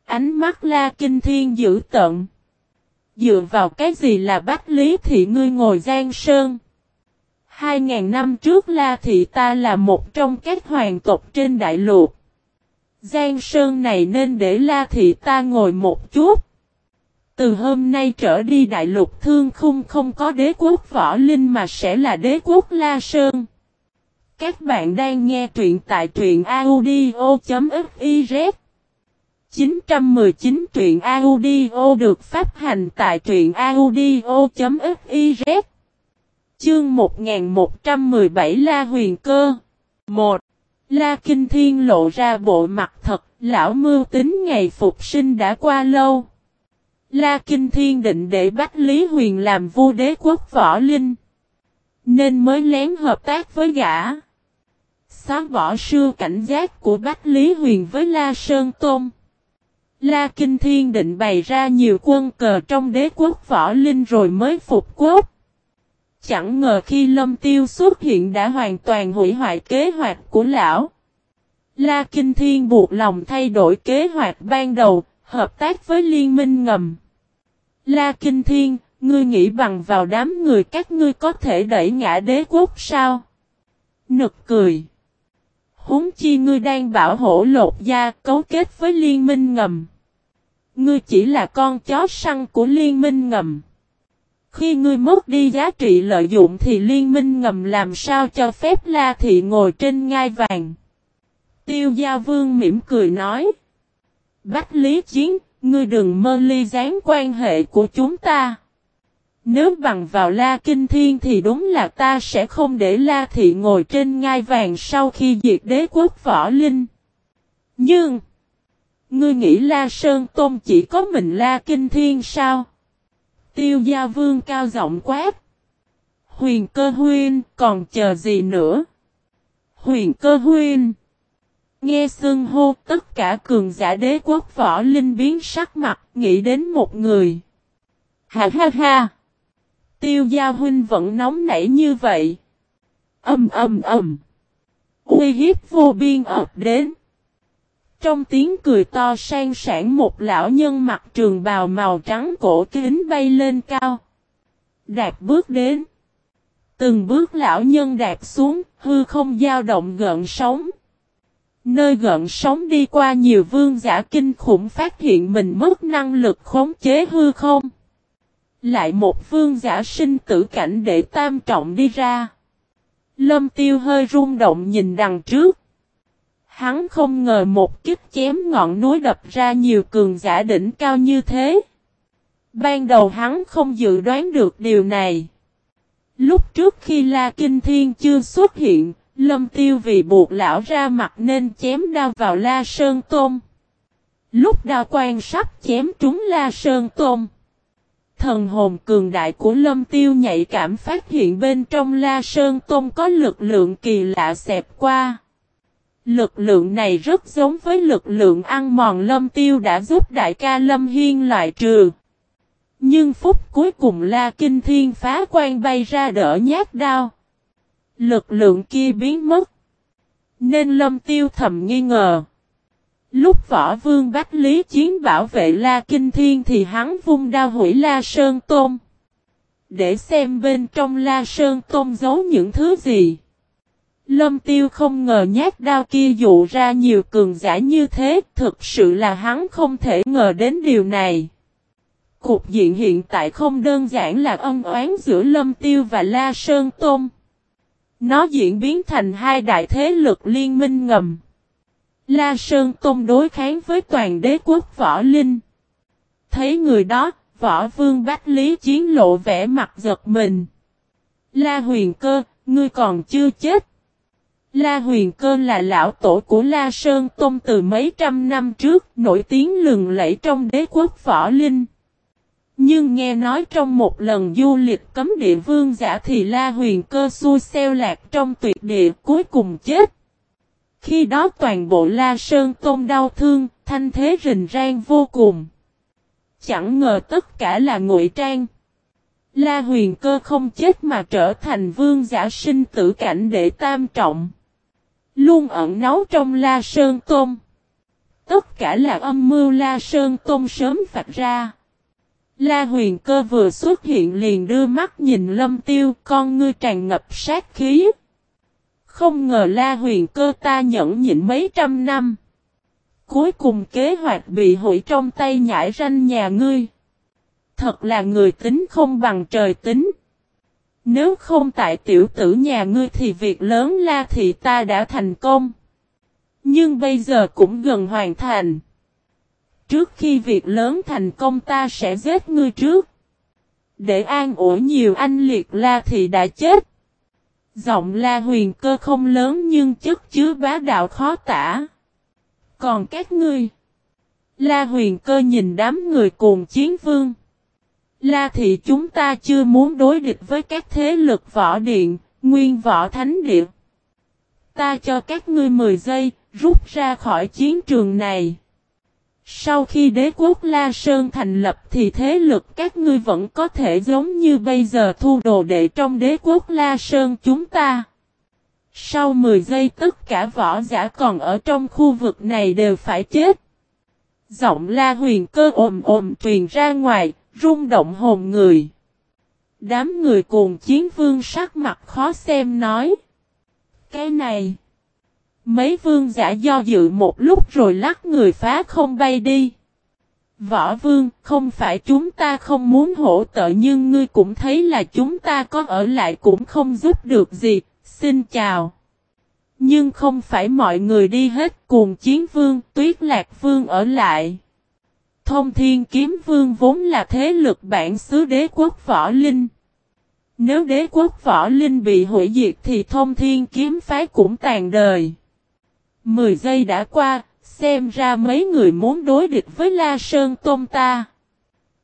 Ánh mắt La Kinh Thiên dữ tận. Dựa vào cái gì là Bách Lý Thị ngươi ngồi gian Sơn? Hai ngàn năm trước La Thị ta là một trong các hoàng tộc trên đại lục. Giang Sơn này nên để La Thị ta ngồi một chút. Từ hôm nay trở đi đại lục thương khung không có đế quốc võ linh mà sẽ là đế quốc La Sơn. Các bạn đang nghe truyện tại truyện audio.fif. 919 truyện audio được phát hành tại truyện audio.fiz Chương 1117 La Huyền Cơ 1. La Kinh Thiên lộ ra bộ mặt thật, lão mưu tính ngày phục sinh đã qua lâu. La Kinh Thiên định để Bách Lý Huyền làm vua đế quốc võ linh. Nên mới lén hợp tác với gã. Xóa bỏ sư cảnh giác của Bách Lý Huyền với La Sơn Tôn. La Kinh Thiên định bày ra nhiều quân cờ trong đế quốc võ linh rồi mới phục quốc. Chẳng ngờ khi lâm tiêu xuất hiện đã hoàn toàn hủy hoại kế hoạch của lão. La Kinh Thiên buộc lòng thay đổi kế hoạch ban đầu, hợp tác với liên minh ngầm. La Kinh Thiên, ngươi nghĩ bằng vào đám người các ngươi có thể đẩy ngã đế quốc sao? Nực cười. Húng chi ngươi đang bảo hộ lột da cấu kết với liên minh ngầm. Ngươi chỉ là con chó săn của liên minh ngầm. Khi ngươi mất đi giá trị lợi dụng thì liên minh ngầm làm sao cho phép La Thị ngồi trên ngai vàng. Tiêu Gia Vương mỉm cười nói. Bách Lý Chiến, ngươi đừng mơ ly gián quan hệ của chúng ta. Nếu bằng vào La Kinh Thiên thì đúng là ta sẽ không để La Thị ngồi trên ngai vàng sau khi diệt đế quốc võ linh. Nhưng, ngươi nghĩ La Sơn Tôn chỉ có mình La Kinh Thiên sao? Tiêu Gia Vương cao giọng quát. Huyền cơ huyên, còn chờ gì nữa? Huyền cơ huyên. Nghe xưng hô tất cả cường giả đế quốc võ linh biến sắc mặt, nghĩ đến một người. Ha ha ha. Tiêu gia huynh vẫn nóng nảy như vậy. Âm âm âm. Uy hiếp vô biên ập đến. Trong tiếng cười to sang sản một lão nhân mặc trường bào màu trắng cổ kính bay lên cao. đạt bước đến. Từng bước lão nhân đạt xuống, hư không dao động gợn sóng. Nơi gợn sóng đi qua nhiều vương giả kinh khủng phát hiện mình mất năng lực khống chế hư không. Lại một vương giả sinh tử cảnh để tam trọng đi ra. Lâm tiêu hơi rung động nhìn đằng trước. Hắn không ngờ một kích chém ngọn núi đập ra nhiều cường giả đỉnh cao như thế. Ban đầu hắn không dự đoán được điều này. Lúc trước khi La Kinh Thiên chưa xuất hiện, Lâm Tiêu vì buộc lão ra mặt nên chém đao vào La Sơn Tôn. Lúc đao quan sắp chém trúng La Sơn Tôn. Thần hồn cường đại của Lâm Tiêu nhạy cảm phát hiện bên trong La Sơn Tôn có lực lượng kỳ lạ xẹp qua. Lực lượng này rất giống với lực lượng ăn mòn Lâm Tiêu đã giúp đại ca Lâm Hiên loại trừ. Nhưng phút cuối cùng La Kinh Thiên phá quan bay ra đỡ nhát đao. Lực lượng kia biến mất. Nên lâm tiêu thầm nghi ngờ. Lúc võ vương Bách Lý Chiến bảo vệ La Kinh Thiên thì hắn vung đao hủy La Sơn tôm Để xem bên trong La Sơn tôm giấu những thứ gì. Lâm Tiêu không ngờ nhát đao kia dụ ra nhiều cường giả như thế, thực sự là hắn không thể ngờ đến điều này. Cục diện hiện tại không đơn giản là ân oán giữa Lâm Tiêu và La Sơn Tôn. Nó diễn biến thành hai đại thế lực liên minh ngầm. La Sơn Tôn đối kháng với toàn đế quốc võ linh. Thấy người đó, võ vương Bách Lý Chiến lộ vẻ mặt giật mình. La huyền cơ, ngươi còn chưa chết. La huyền cơ là lão tổ của La Sơn Tôn từ mấy trăm năm trước, nổi tiếng lừng lẫy trong đế quốc võ linh. Nhưng nghe nói trong một lần du lịch cấm địa vương giả thì La Huyền cơ xui xeo lạc trong tuyệt địa cuối cùng chết. Khi đó toàn bộ La Sơn Tôn đau thương, thanh thế rình rang vô cùng. Chẳng ngờ tất cả là ngụy trang. La huyền cơ không chết mà trở thành vương giả sinh tử cảnh để tam trọng. Luôn ẩn nấu trong La Sơn Tôn. Tất cả là âm mưu La Sơn Tôn sớm phạt ra. La huyền cơ vừa xuất hiện liền đưa mắt nhìn lâm tiêu, con ngươi tràn ngập sát khí. Không ngờ la huyền cơ ta nhẫn nhịn mấy trăm năm. Cuối cùng kế hoạch bị hủy trong tay nhãi ranh nhà ngươi. Thật là người tính không bằng trời tính. Nếu không tại tiểu tử nhà ngươi thì việc lớn la thì ta đã thành công. Nhưng bây giờ cũng gần hoàn thành. Trước khi việc lớn thành công ta sẽ giết ngươi trước. Để an ủi nhiều anh liệt la thì đã chết. Giọng la huyền cơ không lớn nhưng chất chứa bá đạo khó tả. Còn các ngươi. La huyền cơ nhìn đám người cùng chiến vương. La thì chúng ta chưa muốn đối địch với các thế lực võ điện, nguyên võ thánh điện. Ta cho các ngươi 10 giây, rút ra khỏi chiến trường này. Sau khi đế quốc La Sơn thành lập thì thế lực các ngươi vẫn có thể giống như bây giờ thu đồ đệ trong đế quốc La Sơn chúng ta. Sau 10 giây tất cả võ giả còn ở trong khu vực này đều phải chết. Giọng la huyền cơ ồm ồm truyền ra ngoài, rung động hồn người. Đám người cùng chiến vương sắc mặt khó xem nói. Cái này. Mấy vương giả do dự một lúc rồi lắc người phá không bay đi. Võ vương, không phải chúng ta không muốn hỗ trợ nhưng ngươi cũng thấy là chúng ta có ở lại cũng không giúp được gì. Xin chào. Nhưng không phải mọi người đi hết cùng chiến vương, tuyết lạc vương ở lại. Thông thiên kiếm vương vốn là thế lực bản xứ đế quốc võ linh. Nếu đế quốc võ linh bị hủy diệt thì thông thiên kiếm phái cũng tàn đời. Mười giây đã qua, xem ra mấy người muốn đối địch với La Sơn Tôn ta.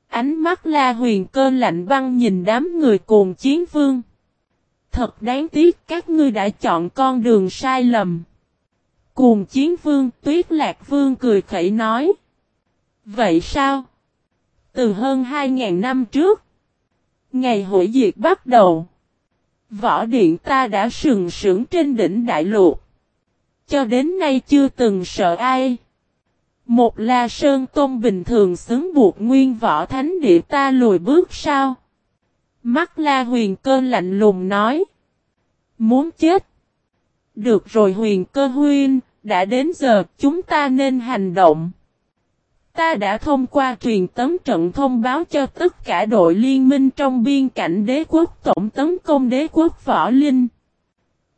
Ánh mắt La Huyền cơ lạnh băng nhìn đám người cùng chiến vương. Thật đáng tiếc các ngươi đã chọn con đường sai lầm. Cùng chiến vương tuyết lạc vương cười khẩy nói. Vậy sao? Từ hơn 2.000 năm trước, ngày hội diệt bắt đầu, võ điện ta đã sừng sững trên đỉnh đại lục. Cho đến nay chưa từng sợ ai. Một là sơn tôn bình thường xứng buộc nguyên võ thánh địa ta lùi bước sao? Mắt la huyền cơ lạnh lùng nói. Muốn chết. Được rồi huyền cơ huyên, đã đến giờ chúng ta nên hành động. Ta đã thông qua truyền tấm trận thông báo cho tất cả đội liên minh trong biên cảnh đế quốc tổng tấn công đế quốc võ linh.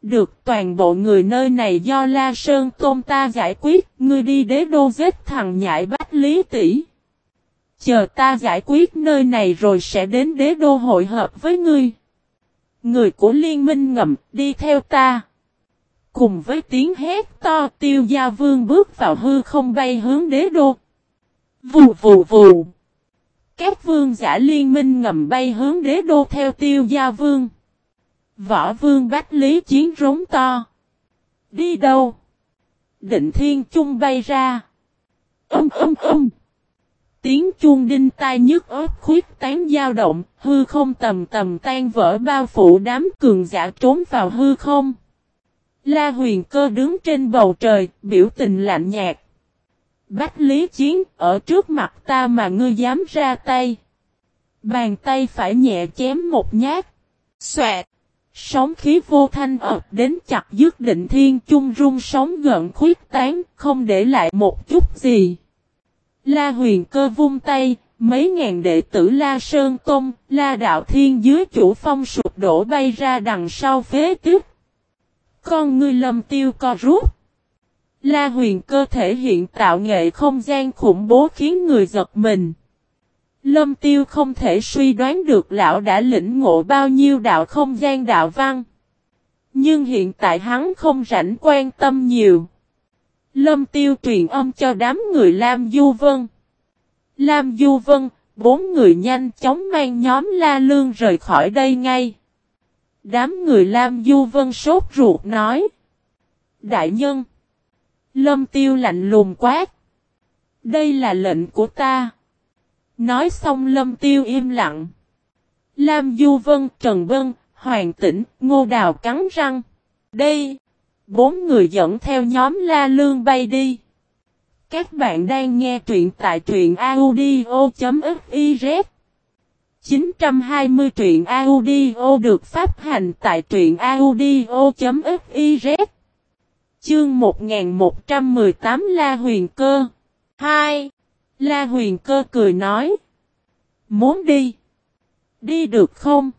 Được toàn bộ người nơi này do La Sơn Tôn ta giải quyết, ngươi đi đế đô giết thằng nhãi bách lý tỷ. Chờ ta giải quyết nơi này rồi sẽ đến đế đô hội hợp với ngươi. Người của liên minh ngầm đi theo ta. Cùng với tiếng hét to tiêu gia vương bước vào hư không bay hướng đế đô. Vù vù vù. Các vương giả liên minh ngầm bay hướng đế đô theo tiêu gia vương. Võ vương bách lý chiến rống to. Đi đâu? Định thiên trung bay ra. Âm âm âm. tiếng chuông đinh tai nhức ớt khuyết tán dao động, hư không tầm tầm tan vỡ bao phủ đám cường giả trốn vào hư không. La huyền cơ đứng trên bầu trời, biểu tình lạnh nhạt. Bách lý chiến, ở trước mặt ta mà ngươi dám ra tay. Bàn tay phải nhẹ chém một nhát. Xoẹt. Sóng khí vô thanh ập đến chặt dứt định thiên chung rung sóng gợn khuyết tán, không để lại một chút gì. La huyền cơ vung tay, mấy ngàn đệ tử La Sơn Tôn, La Đạo Thiên dưới chủ phong sụp đổ bay ra đằng sau phế tiếp. Con ngươi lầm tiêu co rút. La huyền cơ thể hiện tạo nghệ không gian khủng bố khiến người giật mình. Lâm tiêu không thể suy đoán được lão đã lĩnh ngộ bao nhiêu đạo không gian đạo văn. Nhưng hiện tại hắn không rảnh quan tâm nhiều. Lâm tiêu truyền âm cho đám người Lam Du Vân. Lam Du Vân, bốn người nhanh chóng mang nhóm La Lương rời khỏi đây ngay. Đám người Lam Du Vân sốt ruột nói. Đại nhân. Lâm tiêu lạnh lùng quát. Đây là lệnh của ta. Nói xong lâm tiêu im lặng. Lam Du Vân, Trần Vân, Hoàng Tĩnh, Ngô Đào cắn răng. Đây. Bốn người dẫn theo nhóm La Lương bay đi. Các bạn đang nghe truyện tại truyện audio.fiz 920 truyện audio được phát hành tại truyện audio.fiz Chương 1118 La Huyền Cơ 2. La Huyền Cơ cười nói Muốn đi Đi được không?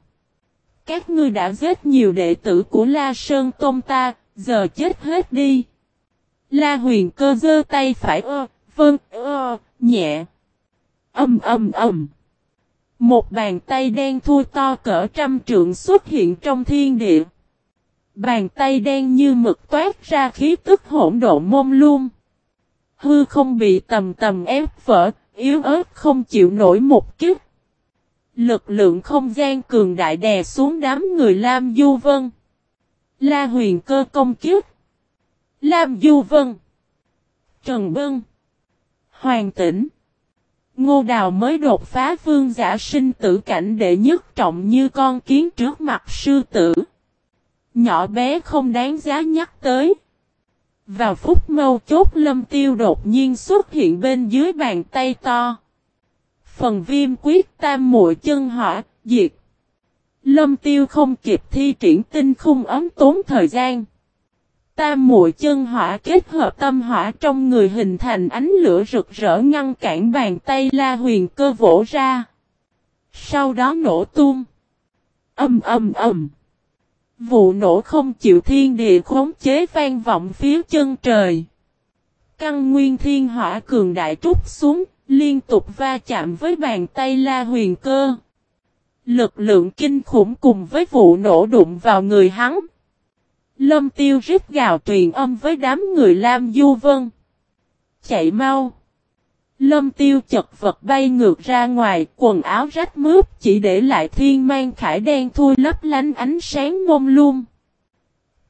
Các ngươi đã giết nhiều đệ tử của La Sơn Tôn ta, giờ chết hết đi. La huyền cơ giơ tay phải ơ, vâng, ơ, nhẹ. Âm âm âm. Một bàn tay đen thui to cỡ trăm trượng xuất hiện trong thiên địa. Bàn tay đen như mực toát ra khí tức hỗn độn mông luôn. Hư không bị tầm tầm ép vỡ, yếu ớt không chịu nổi một kiếp. Lực lượng không gian cường đại đè xuống đám người Lam Du Vân. La huyền cơ công kiếp. Lam Du Vân. Trần Bân. Hoàng Tĩnh. Ngô Đào mới đột phá vương giả sinh tử cảnh đệ nhất trọng như con kiến trước mặt sư tử. Nhỏ bé không đáng giá nhắc tới. Vào phút mâu chốt lâm tiêu đột nhiên xuất hiện bên dưới bàn tay to. Phần viêm quyết tam muội chân hỏa, diệt. Lâm tiêu không kịp thi triển tinh khung ấm tốn thời gian. Tam muội chân hỏa kết hợp tâm hỏa trong người hình thành ánh lửa rực rỡ ngăn cản bàn tay la huyền cơ vỗ ra. Sau đó nổ tung. Âm âm âm. Vụ nổ không chịu thiên địa khống chế vang vọng phía chân trời. Căn nguyên thiên hỏa cường đại trút xuống, liên tục va chạm với bàn tay la huyền cơ. Lực lượng kinh khủng cùng với vụ nổ đụng vào người hắn. Lâm tiêu rít gào truyền âm với đám người Lam Du Vân. Chạy mau. Lâm tiêu chật vật bay ngược ra ngoài, quần áo rách mướp chỉ để lại thiên mang khải đen thui lấp lánh ánh sáng mông lung.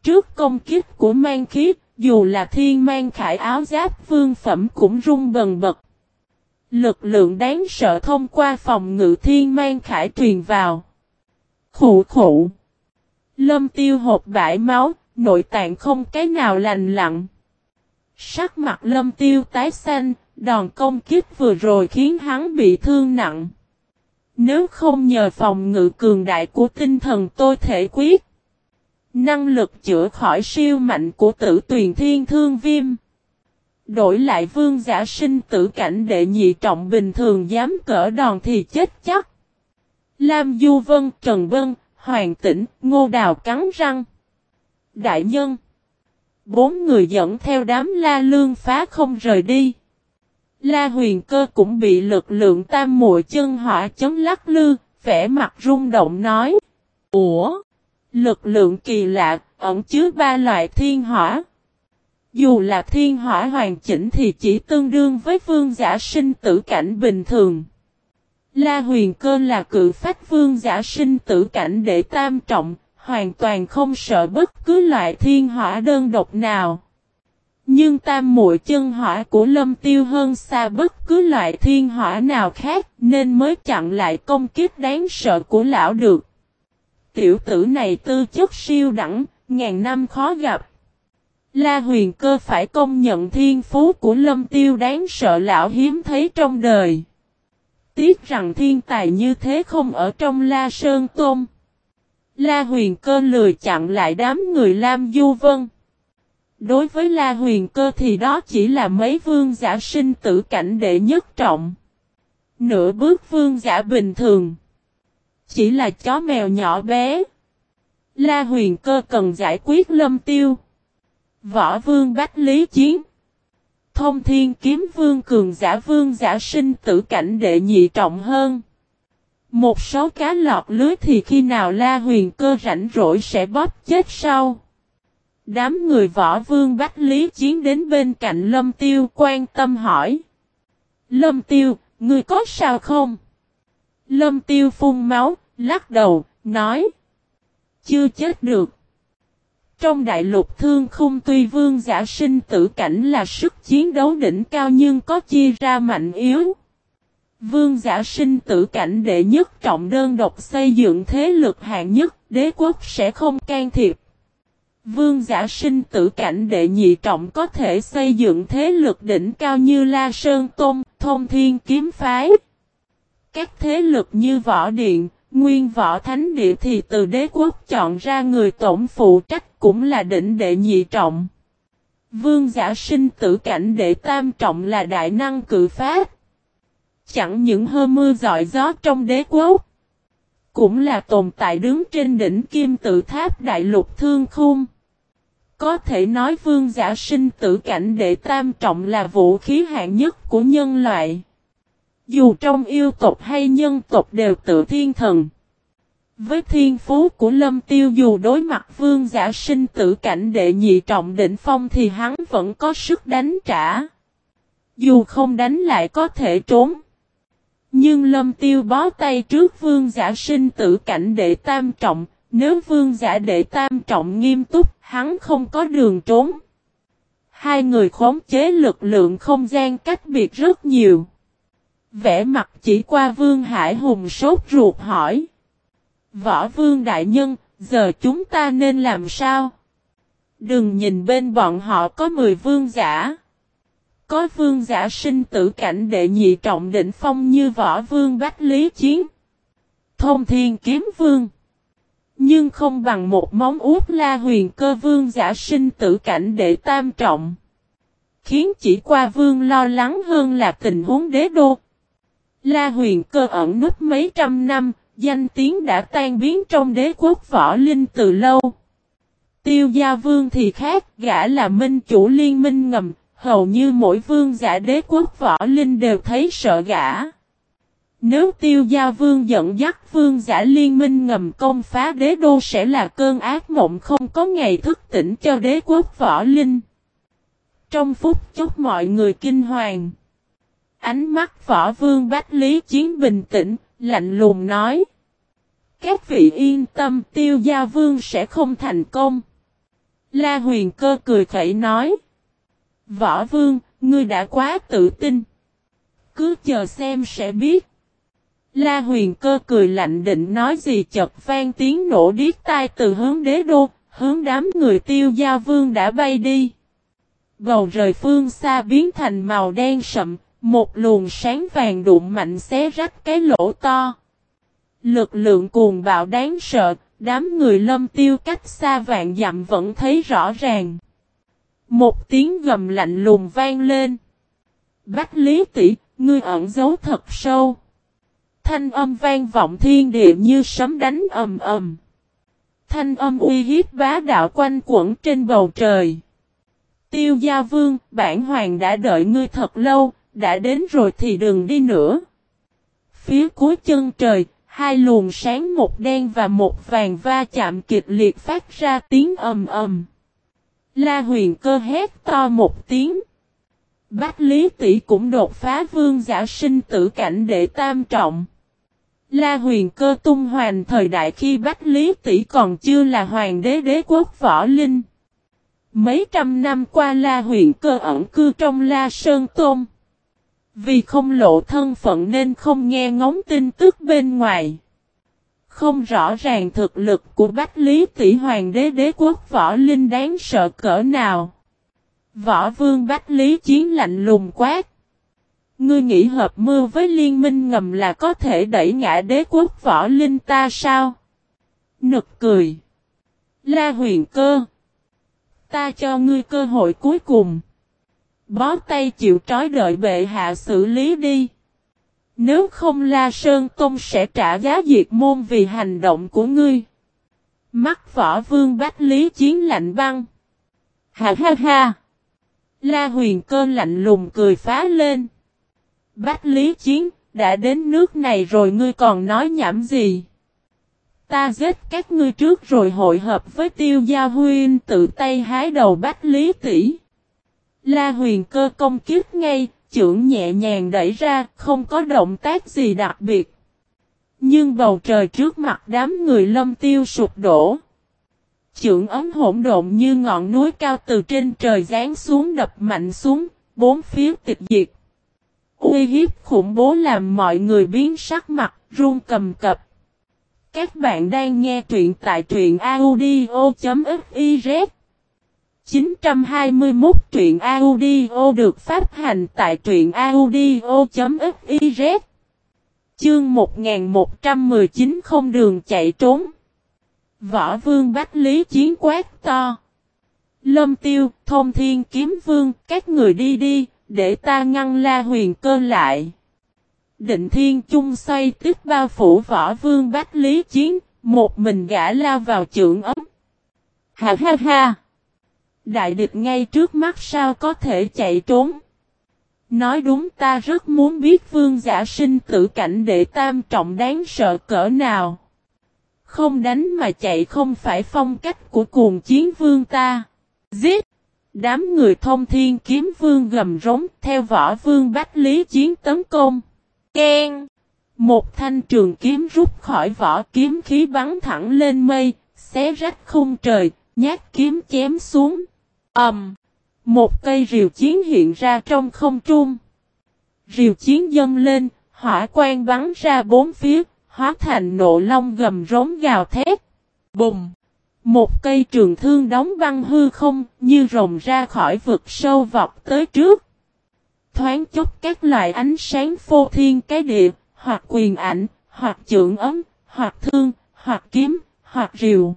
Trước công kích của mang khiết, dù là thiên mang khải áo giáp vương phẩm cũng rung bần bật. Lực lượng đáng sợ thông qua phòng ngự thiên mang khải truyền vào. Khủ khủ. Lâm tiêu hộp bãi máu, nội tạng không cái nào lành lặng. Sắc mặt lâm tiêu tái xanh, đòn công kích vừa rồi khiến hắn bị thương nặng. Nếu không nhờ phòng ngự cường đại của tinh thần tôi thể quyết. Năng lực chữa khỏi siêu mạnh của tử tuyền thiên thương viêm. Đổi lại vương giả sinh tử cảnh đệ nhị trọng bình thường dám cỡ đòn thì chết chắc. Lam Du Vân, Trần Vân, Hoàng Tĩnh, Ngô Đào cắn răng. Đại nhân. Bốn người dẫn theo đám la lương phá không rời đi. La huyền cơ cũng bị lực lượng tam muội chân hỏa chấn lắc lư, vẻ mặt rung động nói. Ủa? Lực lượng kỳ lạ, ẩn chứa ba loại thiên hỏa. Dù là thiên hỏa hoàn chỉnh thì chỉ tương đương với vương giả sinh tử cảnh bình thường. La huyền cơ là cự phách vương giả sinh tử cảnh để tam trọng, hoàn toàn không sợ bất cứ loại thiên hỏa đơn độc nào. Nhưng tam muội chân hỏa của lâm tiêu hơn xa bất cứ loại thiên hỏa nào khác nên mới chặn lại công kiếp đáng sợ của lão được. Tiểu tử này tư chất siêu đẳng, ngàn năm khó gặp. La huyền cơ phải công nhận thiên phú của lâm tiêu đáng sợ lão hiếm thấy trong đời. Tiếc rằng thiên tài như thế không ở trong La Sơn Tôn. La huyền cơ lười chặn lại đám người Lam Du Vân. Đối với La huyền cơ thì đó chỉ là mấy vương giả sinh tử cảnh đệ nhất trọng. Nửa bước vương giả bình thường. Chỉ là chó mèo nhỏ bé. La huyền cơ cần giải quyết lâm tiêu. Võ vương bách lý chiến. Thông thiên kiếm vương cường giả vương giả sinh tử cảnh đệ nhị trọng hơn. Một số cá lọt lưới thì khi nào la huyền cơ rảnh rỗi sẽ bóp chết sau. Đám người võ vương bách lý chiến đến bên cạnh lâm tiêu quan tâm hỏi. Lâm tiêu, ngươi có sao không? Lâm tiêu phun máu, lắc đầu, nói. Chưa chết được. Trong đại lục thương khung tuy vương giả sinh tử cảnh là sức chiến đấu đỉnh cao nhưng có chia ra mạnh yếu. Vương giả sinh tử cảnh đệ nhất trọng đơn độc xây dựng thế lực hạng nhất, đế quốc sẽ không can thiệp. Vương giả sinh tử cảnh đệ nhị trọng có thể xây dựng thế lực đỉnh cao như La Sơn Tôn, Thông Thiên Kiếm Phái. Các thế lực như Võ Điện, Nguyên Võ Thánh Địa thì từ đế quốc chọn ra người tổng phụ trách cũng là đỉnh đệ nhị trọng. Vương giả sinh tử cảnh đệ tam trọng là đại năng cự phát. Chẳng những hơ mưa dọi gió trong đế quốc. Cũng là tồn tại đứng trên đỉnh kim tự tháp đại lục thương khung. Có thể nói vương giả sinh tử cảnh đệ tam trọng là vũ khí hạng nhất của nhân loại. Dù trong yêu tộc hay nhân tộc đều tự thiên thần. Với thiên phú của lâm tiêu dù đối mặt vương giả sinh tử cảnh đệ nhị trọng đỉnh phong thì hắn vẫn có sức đánh trả. Dù không đánh lại có thể trốn. Nhưng lâm tiêu bó tay trước vương giả sinh tử cảnh đệ tam trọng, nếu vương giả đệ tam trọng nghiêm túc, hắn không có đường trốn. Hai người khống chế lực lượng không gian cách biệt rất nhiều. Vẽ mặt chỉ qua vương hải hùng sốt ruột hỏi. Võ vương đại nhân, giờ chúng ta nên làm sao? Đừng nhìn bên bọn họ có 10 vương giả. Có vương giả sinh tử cảnh đệ nhị trọng định phong như võ vương bách lý chiến. Thông thiên kiếm vương. Nhưng không bằng một móng út la huyền cơ vương giả sinh tử cảnh đệ tam trọng. Khiến chỉ qua vương lo lắng hơn là tình huống đế đô. La huyền cơ ẩn nút mấy trăm năm, danh tiếng đã tan biến trong đế quốc võ linh từ lâu. Tiêu gia vương thì khác, gã là minh chủ liên minh ngầm, hầu như mỗi vương giả đế quốc võ linh đều thấy sợ gã. Nếu tiêu gia vương dẫn dắt vương giả liên minh ngầm công phá đế đô sẽ là cơn ác mộng không có ngày thức tỉnh cho đế quốc võ linh. Trong phút chốc mọi người kinh hoàng. Ánh mắt võ vương Bách Lý Chiến bình tĩnh, lạnh lùng nói. Các vị yên tâm tiêu gia vương sẽ không thành công. La huyền cơ cười khẩy nói. Võ vương, ngươi đã quá tự tin. Cứ chờ xem sẽ biết. La huyền cơ cười lạnh định nói gì chật vang tiếng nổ điếc tai từ hướng đế đô, hướng đám người tiêu gia vương đã bay đi. Bầu rời phương xa biến thành màu đen sậm, một luồng sáng vàng đụng mạnh xé rách cái lỗ to. Lực lượng cuồng bạo đáng sợ, đám người lâm tiêu cách xa vạn dặm vẫn thấy rõ ràng. Một tiếng gầm lạnh lùng vang lên. Bách Lý tỷ, ngươi ẩn giấu thật sâu. Thanh âm vang vọng thiên địa như sấm đánh ầm ầm. Thanh âm uy hiếp bá đạo quanh quẩn trên bầu trời. Tiêu gia vương, bản hoàng đã đợi ngươi thật lâu, đã đến rồi thì đừng đi nữa. Phía cuối chân trời, hai luồng sáng một đen và một vàng va chạm kịch liệt phát ra tiếng ầm ầm. La huyền cơ hét to một tiếng. Bách Lý Tỷ cũng đột phá vương giả sinh tử cảnh đệ tam trọng. La huyền cơ tung hoành thời đại khi Bách Lý Tỷ còn chưa là hoàng đế đế quốc võ linh. Mấy trăm năm qua La Huyền cơ ẩn cư trong La Sơn Tôn. Vì không lộ thân phận nên không nghe ngóng tin tức bên ngoài. Không rõ ràng thực lực của Bách Lý Tỷ Hoàng đế đế quốc võ linh đáng sợ cỡ nào. Võ vương Bách Lý chiến lạnh lùng quát. Ngươi nghĩ hợp mưu với liên minh ngầm là có thể đẩy ngã đế quốc võ linh ta sao? Nực cười. La huyền cơ. Ta cho ngươi cơ hội cuối cùng. Bó tay chịu trói đợi bệ hạ xử lý đi. Nếu không La Sơn Tôn sẽ trả giá diệt môn vì hành động của ngươi. Mắt võ vương bách lý chiến lạnh băng. Ha ha ha. La huyền cơ lạnh lùng cười phá lên. Bách lý chiến, đã đến nước này rồi ngươi còn nói nhảm gì? Ta giết các ngươi trước rồi hội hợp với tiêu gia huyên tự tay hái đầu bách lý tỷ. La huyền cơ công kiếp ngay, trưởng nhẹ nhàng đẩy ra, không có động tác gì đặc biệt. Nhưng bầu trời trước mặt đám người lâm tiêu sụp đổ. Trưởng ấm hỗn độn như ngọn núi cao từ trên trời giáng xuống đập mạnh xuống, bốn phía tịch diệt. Uy hiếp khủng bố làm mọi người biến sắc mặt, run cầm cập. Các bạn đang nghe truyện tại truyện audio.fif 921 truyện audio được phát hành tại truyện audio.fiz Chương 1119 không đường chạy trốn Võ vương Bách Lý chiến quát to Lâm tiêu, thông thiên kiếm vương, các người đi đi, để ta ngăn la huyền cơ lại. Định thiên chung xoay tức bao phủ võ vương bách lý chiến, một mình gã lao vào trưởng ấm. Ha ha ha! Đại địch ngay trước mắt sao có thể chạy trốn? Nói đúng ta rất muốn biết vương giả sinh tử cảnh để tam trọng đáng sợ cỡ nào. Không đánh mà chạy không phải phong cách của cuồng chiến vương ta. Giết! Đám người thông thiên kiếm vương gầm rống theo võ vương bách lý chiến tấn công. Ken! Một thanh trường kiếm rút khỏi vỏ kiếm khí bắn thẳng lên mây, xé rách khung trời, nhát kiếm chém xuống ầm, um, Một cây rìu chiến hiện ra trong không trung. Rìu chiến dâng lên, hỏa quang bắn ra bốn phía, hóa thành nộ long gầm rống gào thét. Bùng! Một cây trường thương đóng băng hư không, như rồng ra khỏi vực sâu vọc tới trước. Thoáng chốc các loại ánh sáng phô thiên cái địa, hoặc quyền ảnh, hoặc trưởng ấm, hoặc thương, hoặc kiếm, hoặc rìu.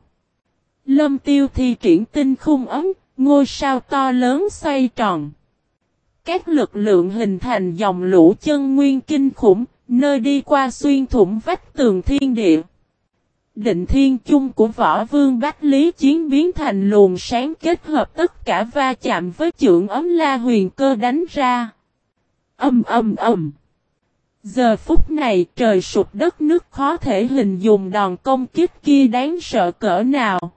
Lâm tiêu thi triển tinh khung ấm, ngôi sao to lớn xoay tròn. Các lực lượng hình thành dòng lũ chân nguyên kinh khủng, nơi đi qua xuyên thủng vách tường thiên địa. Định thiên chung của võ vương Bách Lý chiến biến thành luồng sáng kết hợp tất cả va chạm với trưởng ấm la huyền cơ đánh ra. Âm âm âm. Giờ phút này trời sụp đất nước khó thể hình dung đòn công kích kia đáng sợ cỡ nào.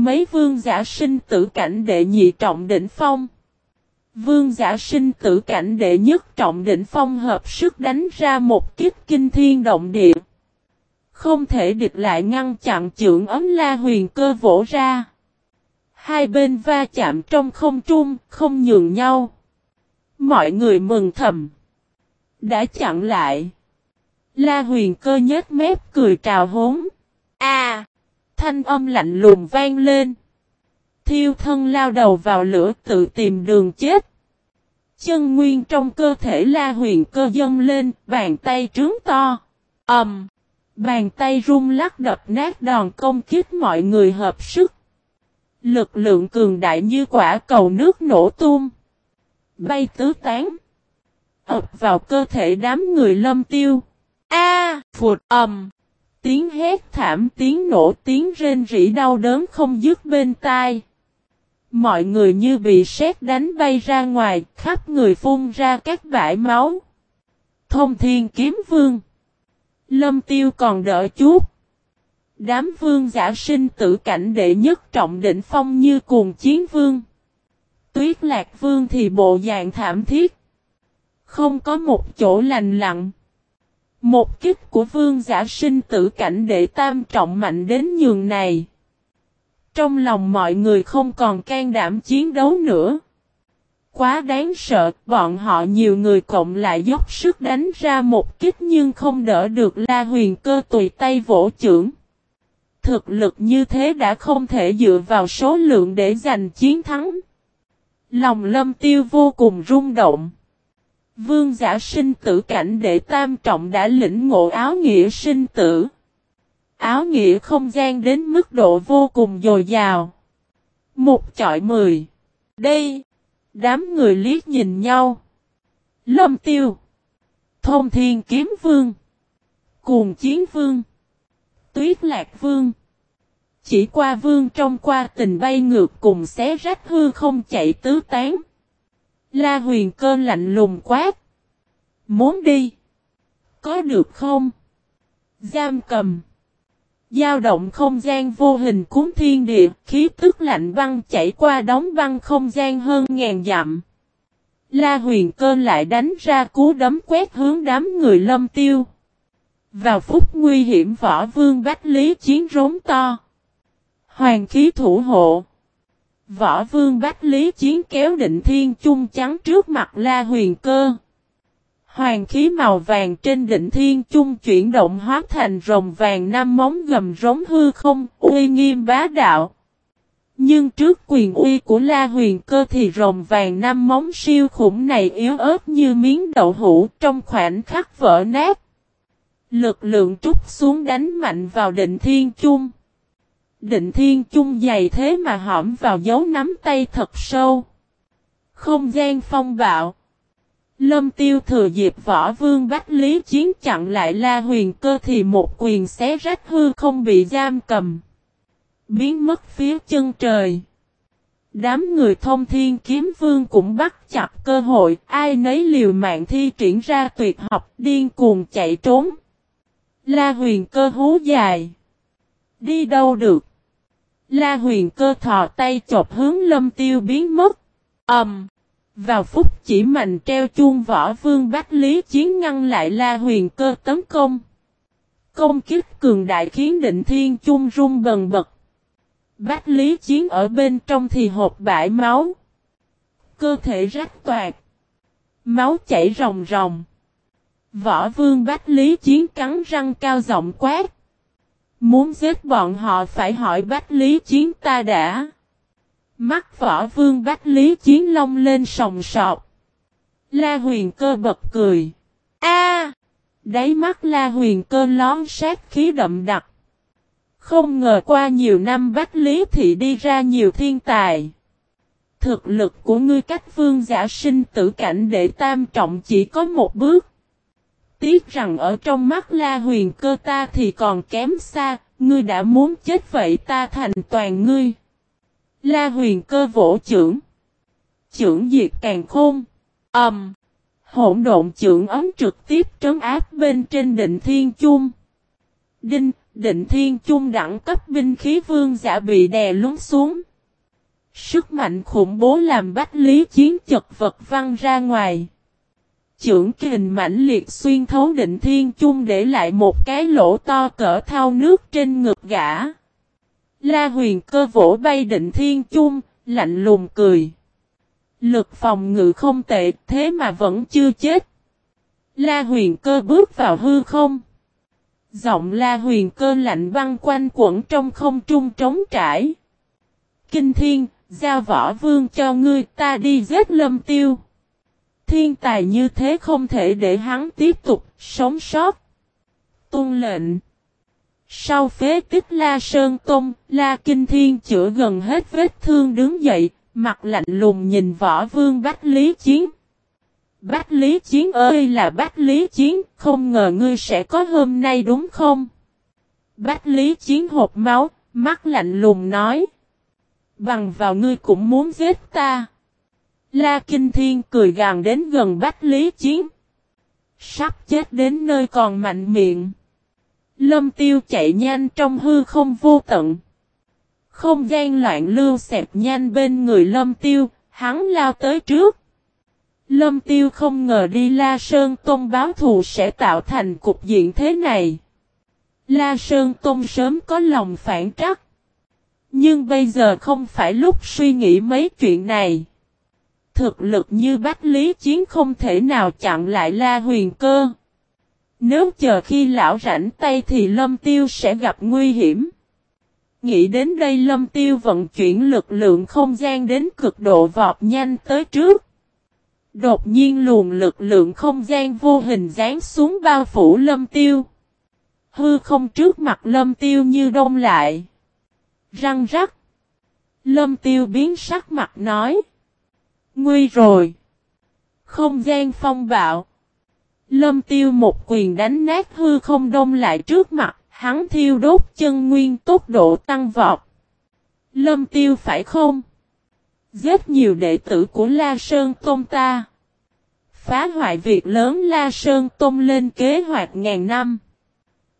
Mấy vương giả sinh tử cảnh đệ nhị trọng đỉnh phong. Vương giả sinh tử cảnh đệ nhất trọng đỉnh phong hợp sức đánh ra một kích kinh thiên động địa. Không thể địch lại ngăn chặn trưởng ấm la huyền cơ vỗ ra. Hai bên va chạm trong không trung, không nhường nhau. Mọi người mừng thầm. Đã chặn lại. La huyền cơ nhếch mép cười trào hốn. A, à! Thanh âm lạnh lùng vang lên. Thiêu thân lao đầu vào lửa tự tìm đường chết. Chân nguyên trong cơ thể la huyền cơ dâng lên, bàn tay trướng to. Ẩm. Um. Bàn tay rung lắc đập nát đòn công kích mọi người hợp sức. Lực lượng cường đại như quả cầu nước nổ tung. Bay tứ tán. ập vào cơ thể đám người lâm tiêu. A, à, phụt ầm. Tiếng hét thảm tiếng nổ tiếng rên rỉ đau đớn không dứt bên tai. Mọi người như bị sét đánh bay ra ngoài, khắp người phun ra các bãi máu. Thông thiên kiếm vương. Lâm tiêu còn đỡ chút. Đám vương giả sinh tử cảnh đệ nhất trọng định phong như cuồng chiến vương. Tuyết lạc vương thì bộ dạng thảm thiết. Không có một chỗ lành lặng. Một kích của vương giả sinh tử cảnh đệ tam trọng mạnh đến nhường này. trong lòng mọi người không còn can đảm chiến đấu nữa. Quá đáng sợ, bọn họ nhiều người cộng lại dốc sức đánh ra một kích nhưng không đỡ được La Huyền cơ tùy tay vỗ trưởng. Thực lực như thế đã không thể dựa vào số lượng để giành chiến thắng. Lòng lâm tiêu vô cùng rung động. Vương giả sinh tử cảnh đệ tam trọng đã lĩnh ngộ áo nghĩa sinh tử. Áo nghĩa không gian đến mức độ vô cùng dồi dào. Một chọi mười. Đây. Đám người liếc nhìn nhau. Lâm tiêu. Thông thiên kiếm vương. Cuồng chiến vương. Tuyết lạc vương. Chỉ qua vương trong qua tình bay ngược cùng xé rách hư không chạy tứ tán. La huyền cơ lạnh lùng quát. Muốn đi. Có được không? Giam cầm. Giao động không gian vô hình cuốn thiên địa, khí tức lạnh băng chảy qua đóng băng không gian hơn ngàn dặm. La huyền cơ lại đánh ra cú đấm quét hướng đám người lâm tiêu. Vào phút nguy hiểm võ vương bách lý chiến rống to. Hoàng khí thủ hộ. Võ vương bách lý chiến kéo định thiên chung trắng trước mặt la huyền cơ. Hoàng khí màu vàng trên định thiên chung chuyển động hóa thành rồng vàng năm móng gầm rống hư không, uy nghiêm bá đạo. Nhưng trước quyền uy của La Huyền Cơ thì rồng vàng năm móng siêu khủng này yếu ớt như miếng đậu hũ trong khoảnh khắc vỡ nát. Lực lượng trút xuống đánh mạnh vào định thiên chung. Định thiên chung dày thế mà hõm vào dấu nắm tay thật sâu. Không gian phong bạo. Lâm tiêu thừa dịp võ vương bách lý chiến chặn lại la huyền cơ thì một quyền xé rách hư không bị giam cầm. Biến mất phía chân trời. Đám người thông thiên kiếm vương cũng bắt chặt cơ hội, ai nấy liều mạng thi triển ra tuyệt học điên cuồng chạy trốn. La huyền cơ hú dài. Đi đâu được? La huyền cơ thò tay chộp hướng lâm tiêu biến mất. ầm! Um. Vào phút chỉ mạnh treo chuông võ vương bách lý chiến ngăn lại la huyền cơ tấn công. Công kích cường đại khiến định thiên chung rung bần bật. Bách lý chiến ở bên trong thì hộp bãi máu. Cơ thể rách toạc. Máu chảy ròng ròng. Võ vương bách lý chiến cắn răng cao giọng quát. Muốn giết bọn họ phải hỏi bách lý chiến ta đã. Mắt võ vương bách lý chiến long lên sòng sọt. La huyền cơ bật cười. A, Đáy mắt la huyền cơ lón sát khí đậm đặc. Không ngờ qua nhiều năm bách lý thị đi ra nhiều thiên tài. Thực lực của ngươi cách vương giả sinh tử cảnh để tam trọng chỉ có một bước. Tiếc rằng ở trong mắt la huyền cơ ta thì còn kém xa, ngươi đã muốn chết vậy ta thành toàn ngươi. La huyền cơ vỗ trưởng. Trưởng diệt càng khôn. âm Um, hỗn độn trưởng ấm trực tiếp trấn áp bên trên định thiên chung. Đinh, định thiên chung đẳng cấp binh khí vương giả bị đè lún xuống. Sức mạnh khủng bố làm bách lý chiến chật vật văng ra ngoài. Trưởng kình mãnh liệt xuyên thấu định thiên chung để lại một cái lỗ to cỡ thao nước trên ngực gã. La huyền cơ vỗ bay định thiên chung, lạnh lùng cười. Lực phòng ngự không tệ, thế mà vẫn chưa chết. La huyền cơ bước vào hư không. Giọng la huyền cơ lạnh băng quanh quẩn trong không trung trống trải. Kinh thiên, giao võ vương cho ngươi ta đi giết lâm tiêu. Thiên tài như thế không thể để hắn tiếp tục sống sót. Tôn lệnh. Sau phế tích La Sơn Tôn, La Kinh Thiên chữa gần hết vết thương đứng dậy, mặt lạnh lùng nhìn võ vương Bách Lý Chiến. Bách Lý Chiến ơi là Bách Lý Chiến, không ngờ ngươi sẽ có hôm nay đúng không? Bách Lý Chiến hộp máu, mắt lạnh lùng nói. Bằng vào ngươi cũng muốn giết ta. La Kinh Thiên cười gàn đến gần Bách Lý Chiến. Sắp chết đến nơi còn mạnh miệng. Lâm tiêu chạy nhanh trong hư không vô tận. Không gian loạn lưu xẹp nhanh bên người lâm tiêu, hắn lao tới trước. Lâm tiêu không ngờ đi La Sơn Tông báo thù sẽ tạo thành cục diện thế này. La Sơn Tông sớm có lòng phản trắc. Nhưng bây giờ không phải lúc suy nghĩ mấy chuyện này. Thực lực như Bách Lý Chiến không thể nào chặn lại La Huyền Cơ. Nếu chờ khi lão rảnh tay thì Lâm Tiêu sẽ gặp nguy hiểm. Nghĩ đến đây Lâm Tiêu vận chuyển lực lượng không gian đến cực độ vọt nhanh tới trước. Đột nhiên luồng lực lượng không gian vô hình dán xuống bao phủ Lâm Tiêu. Hư không trước mặt Lâm Tiêu như đông lại. Răng rắc. Lâm Tiêu biến sắc mặt nói. Nguy rồi. Không gian phong bạo. Lâm Tiêu một quyền đánh nát hư không đông lại trước mặt, hắn thiêu đốt chân nguyên tốc độ tăng vọt. Lâm Tiêu phải không? Giết nhiều đệ tử của La Sơn Tôn ta. Phá hoại việc lớn La Sơn Tôn lên kế hoạch ngàn năm.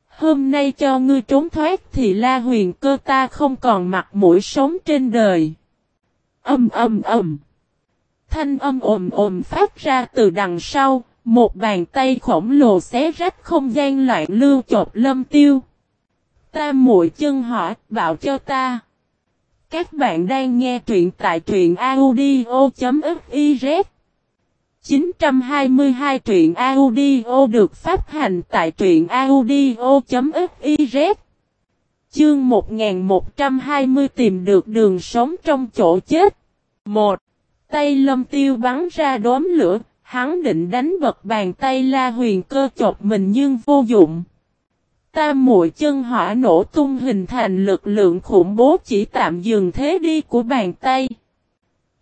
Hôm nay cho ngươi trốn thoát thì La Huyền cơ ta không còn mặt mũi sống trên đời. Âm âm âm. Thanh âm ồm ồm phát ra từ đằng sau, một bàn tay khổng lồ xé rách không gian loạn lưu chộp lâm tiêu. Ta muội chân hỏi, bảo cho ta. Các bạn đang nghe truyện tại truyện audio.fiz 922 truyện audio được phát hành tại truyện audio.fiz Chương 1120 tìm được đường sống trong chỗ chết 1. Tay lâm tiêu bắn ra đốm lửa, hắn định đánh bật bàn tay la huyền cơ chột mình nhưng vô dụng. Tam muội chân hỏa nổ tung hình thành lực lượng khủng bố chỉ tạm dừng thế đi của bàn tay.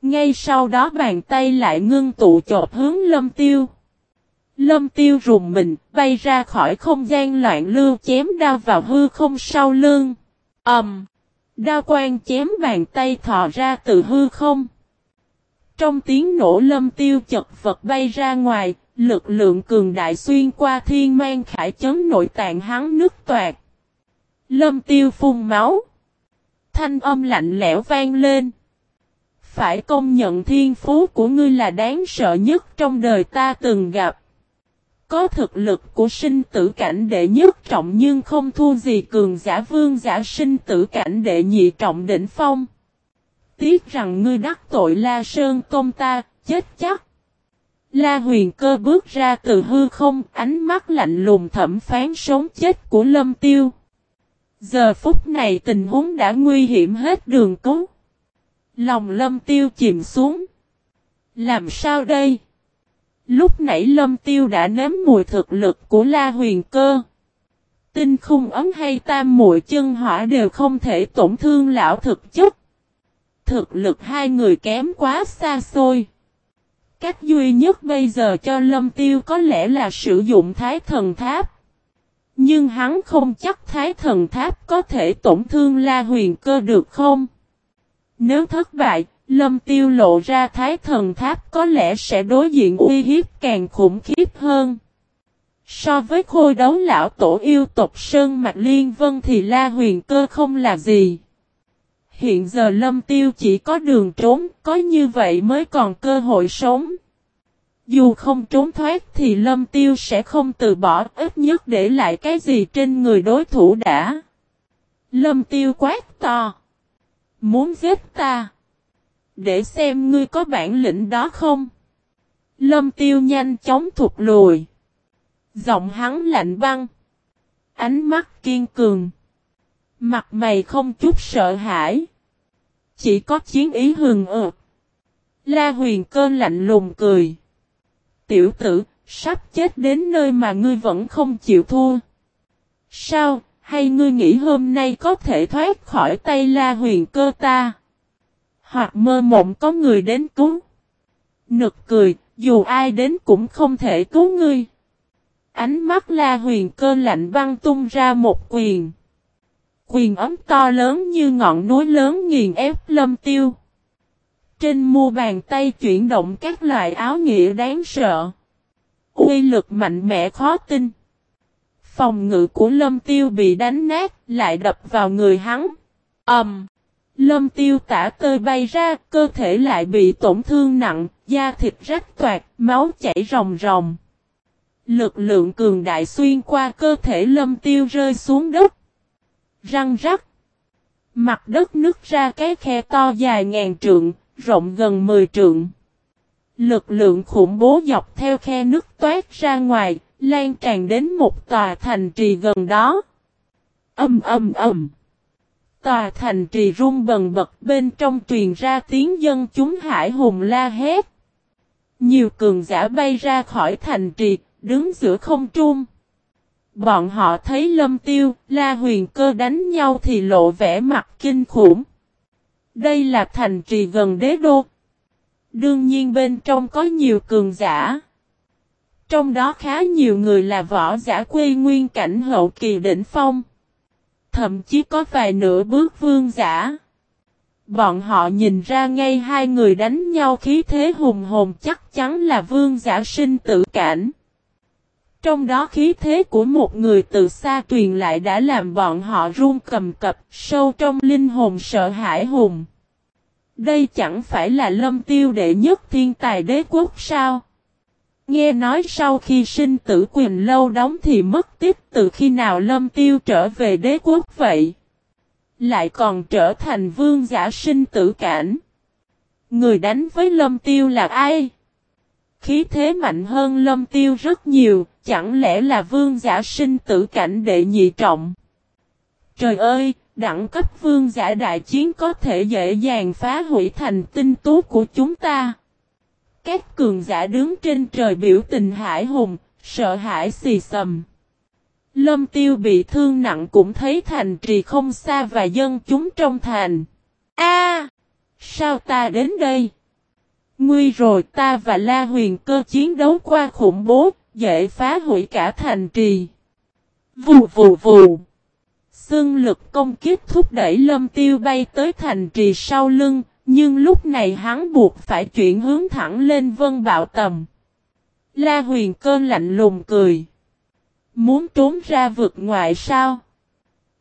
Ngay sau đó bàn tay lại ngưng tụ chột hướng lâm tiêu. Lâm tiêu rùng mình, bay ra khỏi không gian loạn lưu chém đao vào hư không sau lưng. ầm, um, Đao quang chém bàn tay thò ra từ hư không. Trong tiếng nổ lâm tiêu chật vật bay ra ngoài, lực lượng cường đại xuyên qua thiên mang khải chấn nội tạng hắn nứt toạt. Lâm tiêu phun máu. Thanh âm lạnh lẽo vang lên. Phải công nhận thiên phú của ngươi là đáng sợ nhất trong đời ta từng gặp. Có thực lực của sinh tử cảnh đệ nhất trọng nhưng không thua gì cường giả vương giả sinh tử cảnh đệ nhị trọng đỉnh phong. Tiếc rằng ngươi đắc tội La Sơn công ta, chết chắc. La huyền cơ bước ra từ hư không, ánh mắt lạnh lùng thẩm phán sống chết của lâm tiêu. Giờ phút này tình huống đã nguy hiểm hết đường cứu. Lòng lâm tiêu chìm xuống. Làm sao đây? Lúc nãy lâm tiêu đã nếm mùi thực lực của la huyền cơ. Tinh khung ấm hay tam muội chân hỏa đều không thể tổn thương lão thực chất. Thực lực hai người kém quá xa xôi. Cách duy nhất bây giờ cho lâm tiêu có lẽ là sử dụng thái thần tháp. Nhưng hắn không chắc thái thần tháp có thể tổn thương la huyền cơ được không? Nếu thất bại, lâm tiêu lộ ra thái thần tháp có lẽ sẽ đối diện uy hiếp càng khủng khiếp hơn. So với khôi đấu lão tổ yêu tộc Sơn Mạch Liên Vân thì La Huyền Cơ không là gì. Hiện giờ lâm tiêu chỉ có đường trốn, có như vậy mới còn cơ hội sống. Dù không trốn thoát thì lâm tiêu sẽ không từ bỏ ít nhất để lại cái gì trên người đối thủ đã. Lâm tiêu quát to. Muốn giết ta. Để xem ngươi có bản lĩnh đó không. Lâm tiêu nhanh chóng thụt lùi. Giọng hắn lạnh băng. Ánh mắt kiên cường. Mặt mày không chút sợ hãi. Chỉ có chiến ý hừng ợp. La huyền cơn lạnh lùng cười. Tiểu tử, sắp chết đến nơi mà ngươi vẫn không chịu thua. Sao, hay ngươi nghĩ hôm nay có thể thoát khỏi tay la huyền cơ ta? Hoặc mơ mộng có người đến cứu. Nực cười, dù ai đến cũng không thể cứu ngươi. Ánh mắt la huyền cơ lạnh băng tung ra một quyền. Quyền ấm to lớn như ngọn núi lớn nghiền ép lâm tiêu. Trên mu bàn tay chuyển động các loại áo nghĩa đáng sợ. Uy lực mạnh mẽ khó tin. Phòng ngự của lâm tiêu bị đánh nát, lại đập vào người hắn. ầm, um, Lâm tiêu tả tơi bay ra, cơ thể lại bị tổn thương nặng, da thịt rách toạc, máu chảy ròng ròng. Lực lượng cường đại xuyên qua cơ thể lâm tiêu rơi xuống đất. Răng rắc. Mặt đất nứt ra cái khe to dài ngàn trượng, rộng gần 10 trượng. Lực lượng khủng bố dọc theo khe nứt toát ra ngoài, lan tràn đến một tòa thành trì gần đó. Âm âm âm. Tòa thành trì rung bần bật bên trong truyền ra tiếng dân chúng hải hùng la hét. Nhiều cường giả bay ra khỏi thành trì, đứng giữa không trung. Bọn họ thấy lâm tiêu, la huyền cơ đánh nhau thì lộ vẻ mặt kinh khủng. Đây là thành trì gần đế đô. Đương nhiên bên trong có nhiều cường giả. Trong đó khá nhiều người là võ giả quê nguyên cảnh hậu kỳ đỉnh phong. Thậm chí có vài nửa bước vương giả. Bọn họ nhìn ra ngay hai người đánh nhau khí thế hùng hồn chắc chắn là vương giả sinh tử cảnh. Trong đó khí thế của một người từ xa truyền lại đã làm bọn họ run cầm cập, sâu trong linh hồn sợ hãi hùng. Đây chẳng phải là lâm tiêu đệ nhất thiên tài đế quốc sao? Nghe nói sau khi sinh tử quyền lâu đóng thì mất tiếp từ khi nào lâm tiêu trở về đế quốc vậy? Lại còn trở thành vương giả sinh tử cảnh. Người đánh với lâm tiêu là ai? Khí thế mạnh hơn lâm tiêu rất nhiều, chẳng lẽ là vương giả sinh tử cảnh đệ nhị trọng? Trời ơi, đẳng cấp vương giả đại chiến có thể dễ dàng phá hủy thành tinh tú của chúng ta. Các cường giả đứng trên trời biểu tình hải hùng, sợ hãi xì sầm. Lâm tiêu bị thương nặng cũng thấy thành trì không xa và dân chúng trong thành. A, Sao ta đến đây? Nguy rồi ta và La Huyền cơ chiến đấu qua khủng bố, dễ phá hủy cả thành trì. Vù vù vù. Xương lực công kiếp thúc đẩy lâm tiêu bay tới thành trì sau lưng, nhưng lúc này hắn buộc phải chuyển hướng thẳng lên vân bạo tầm. La huyền cơn lạnh lùng cười. Muốn trốn ra vực ngoại sao?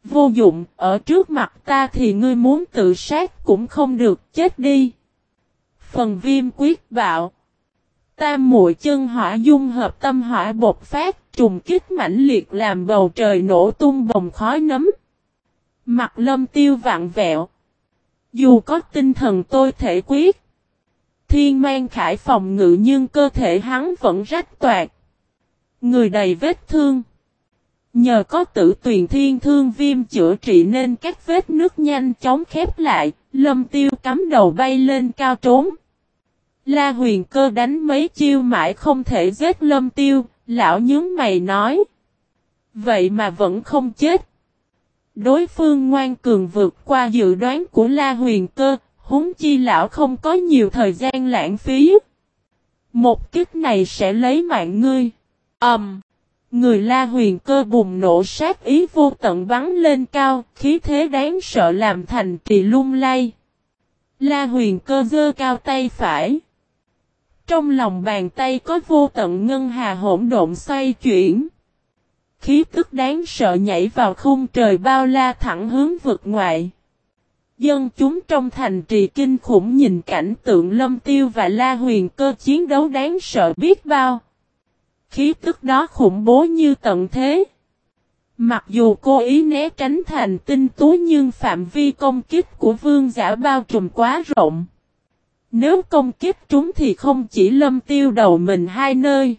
Vô dụng, ở trước mặt ta thì ngươi muốn tự sát cũng không được, chết đi. Phần viêm quyết bạo. Tam muội chân hỏa dung hợp tâm hỏa bột phát, trùng kích mãnh liệt làm bầu trời nổ tung bồng khói nấm. Mặt lâm tiêu vạn vẹo. Dù có tinh thần tôi thể quyết. Thiên mang khải phòng ngự nhưng cơ thể hắn vẫn rách toạc. Người đầy vết thương. Nhờ có tử tuyền thiên thương viêm chữa trị nên các vết nước nhanh chóng khép lại, lâm tiêu cắm đầu bay lên cao trốn. La huyền cơ đánh mấy chiêu mãi không thể giết lâm tiêu, lão nhướng mày nói. Vậy mà vẫn không chết. Đối phương ngoan cường vượt qua dự đoán của La huyền cơ, húng chi lão không có nhiều thời gian lãng phí. Một kích này sẽ lấy mạng ngươi. ầm, Um, người La huyền cơ bùng nổ sát ý vô tận bắn lên cao, khí thế đáng sợ làm thành trì lung lay. La huyền cơ dơ cao tay phải. Trong lòng bàn tay có vô tận ngân hà hỗn độn xoay chuyển. Khí tức đáng sợ nhảy vào khung trời bao la thẳng hướng vực ngoại. Dân chúng trong thành trì kinh khủng nhìn cảnh tượng lâm tiêu và la huyền cơ chiến đấu đáng sợ biết bao. Khí tức đó khủng bố như tận thế. Mặc dù cô ý né tránh thành tinh tú nhưng phạm vi công kích của vương giả bao trùm quá rộng. Nếu công kích chúng thì không chỉ lâm tiêu đầu mình hai nơi.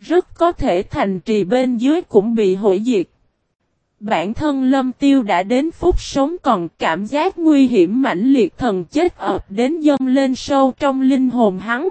Rất có thể thành trì bên dưới cũng bị hủy diệt. Bản thân lâm tiêu đã đến phút sống còn cảm giác nguy hiểm mãnh liệt thần chết ập đến dâng lên sâu trong linh hồn hắn.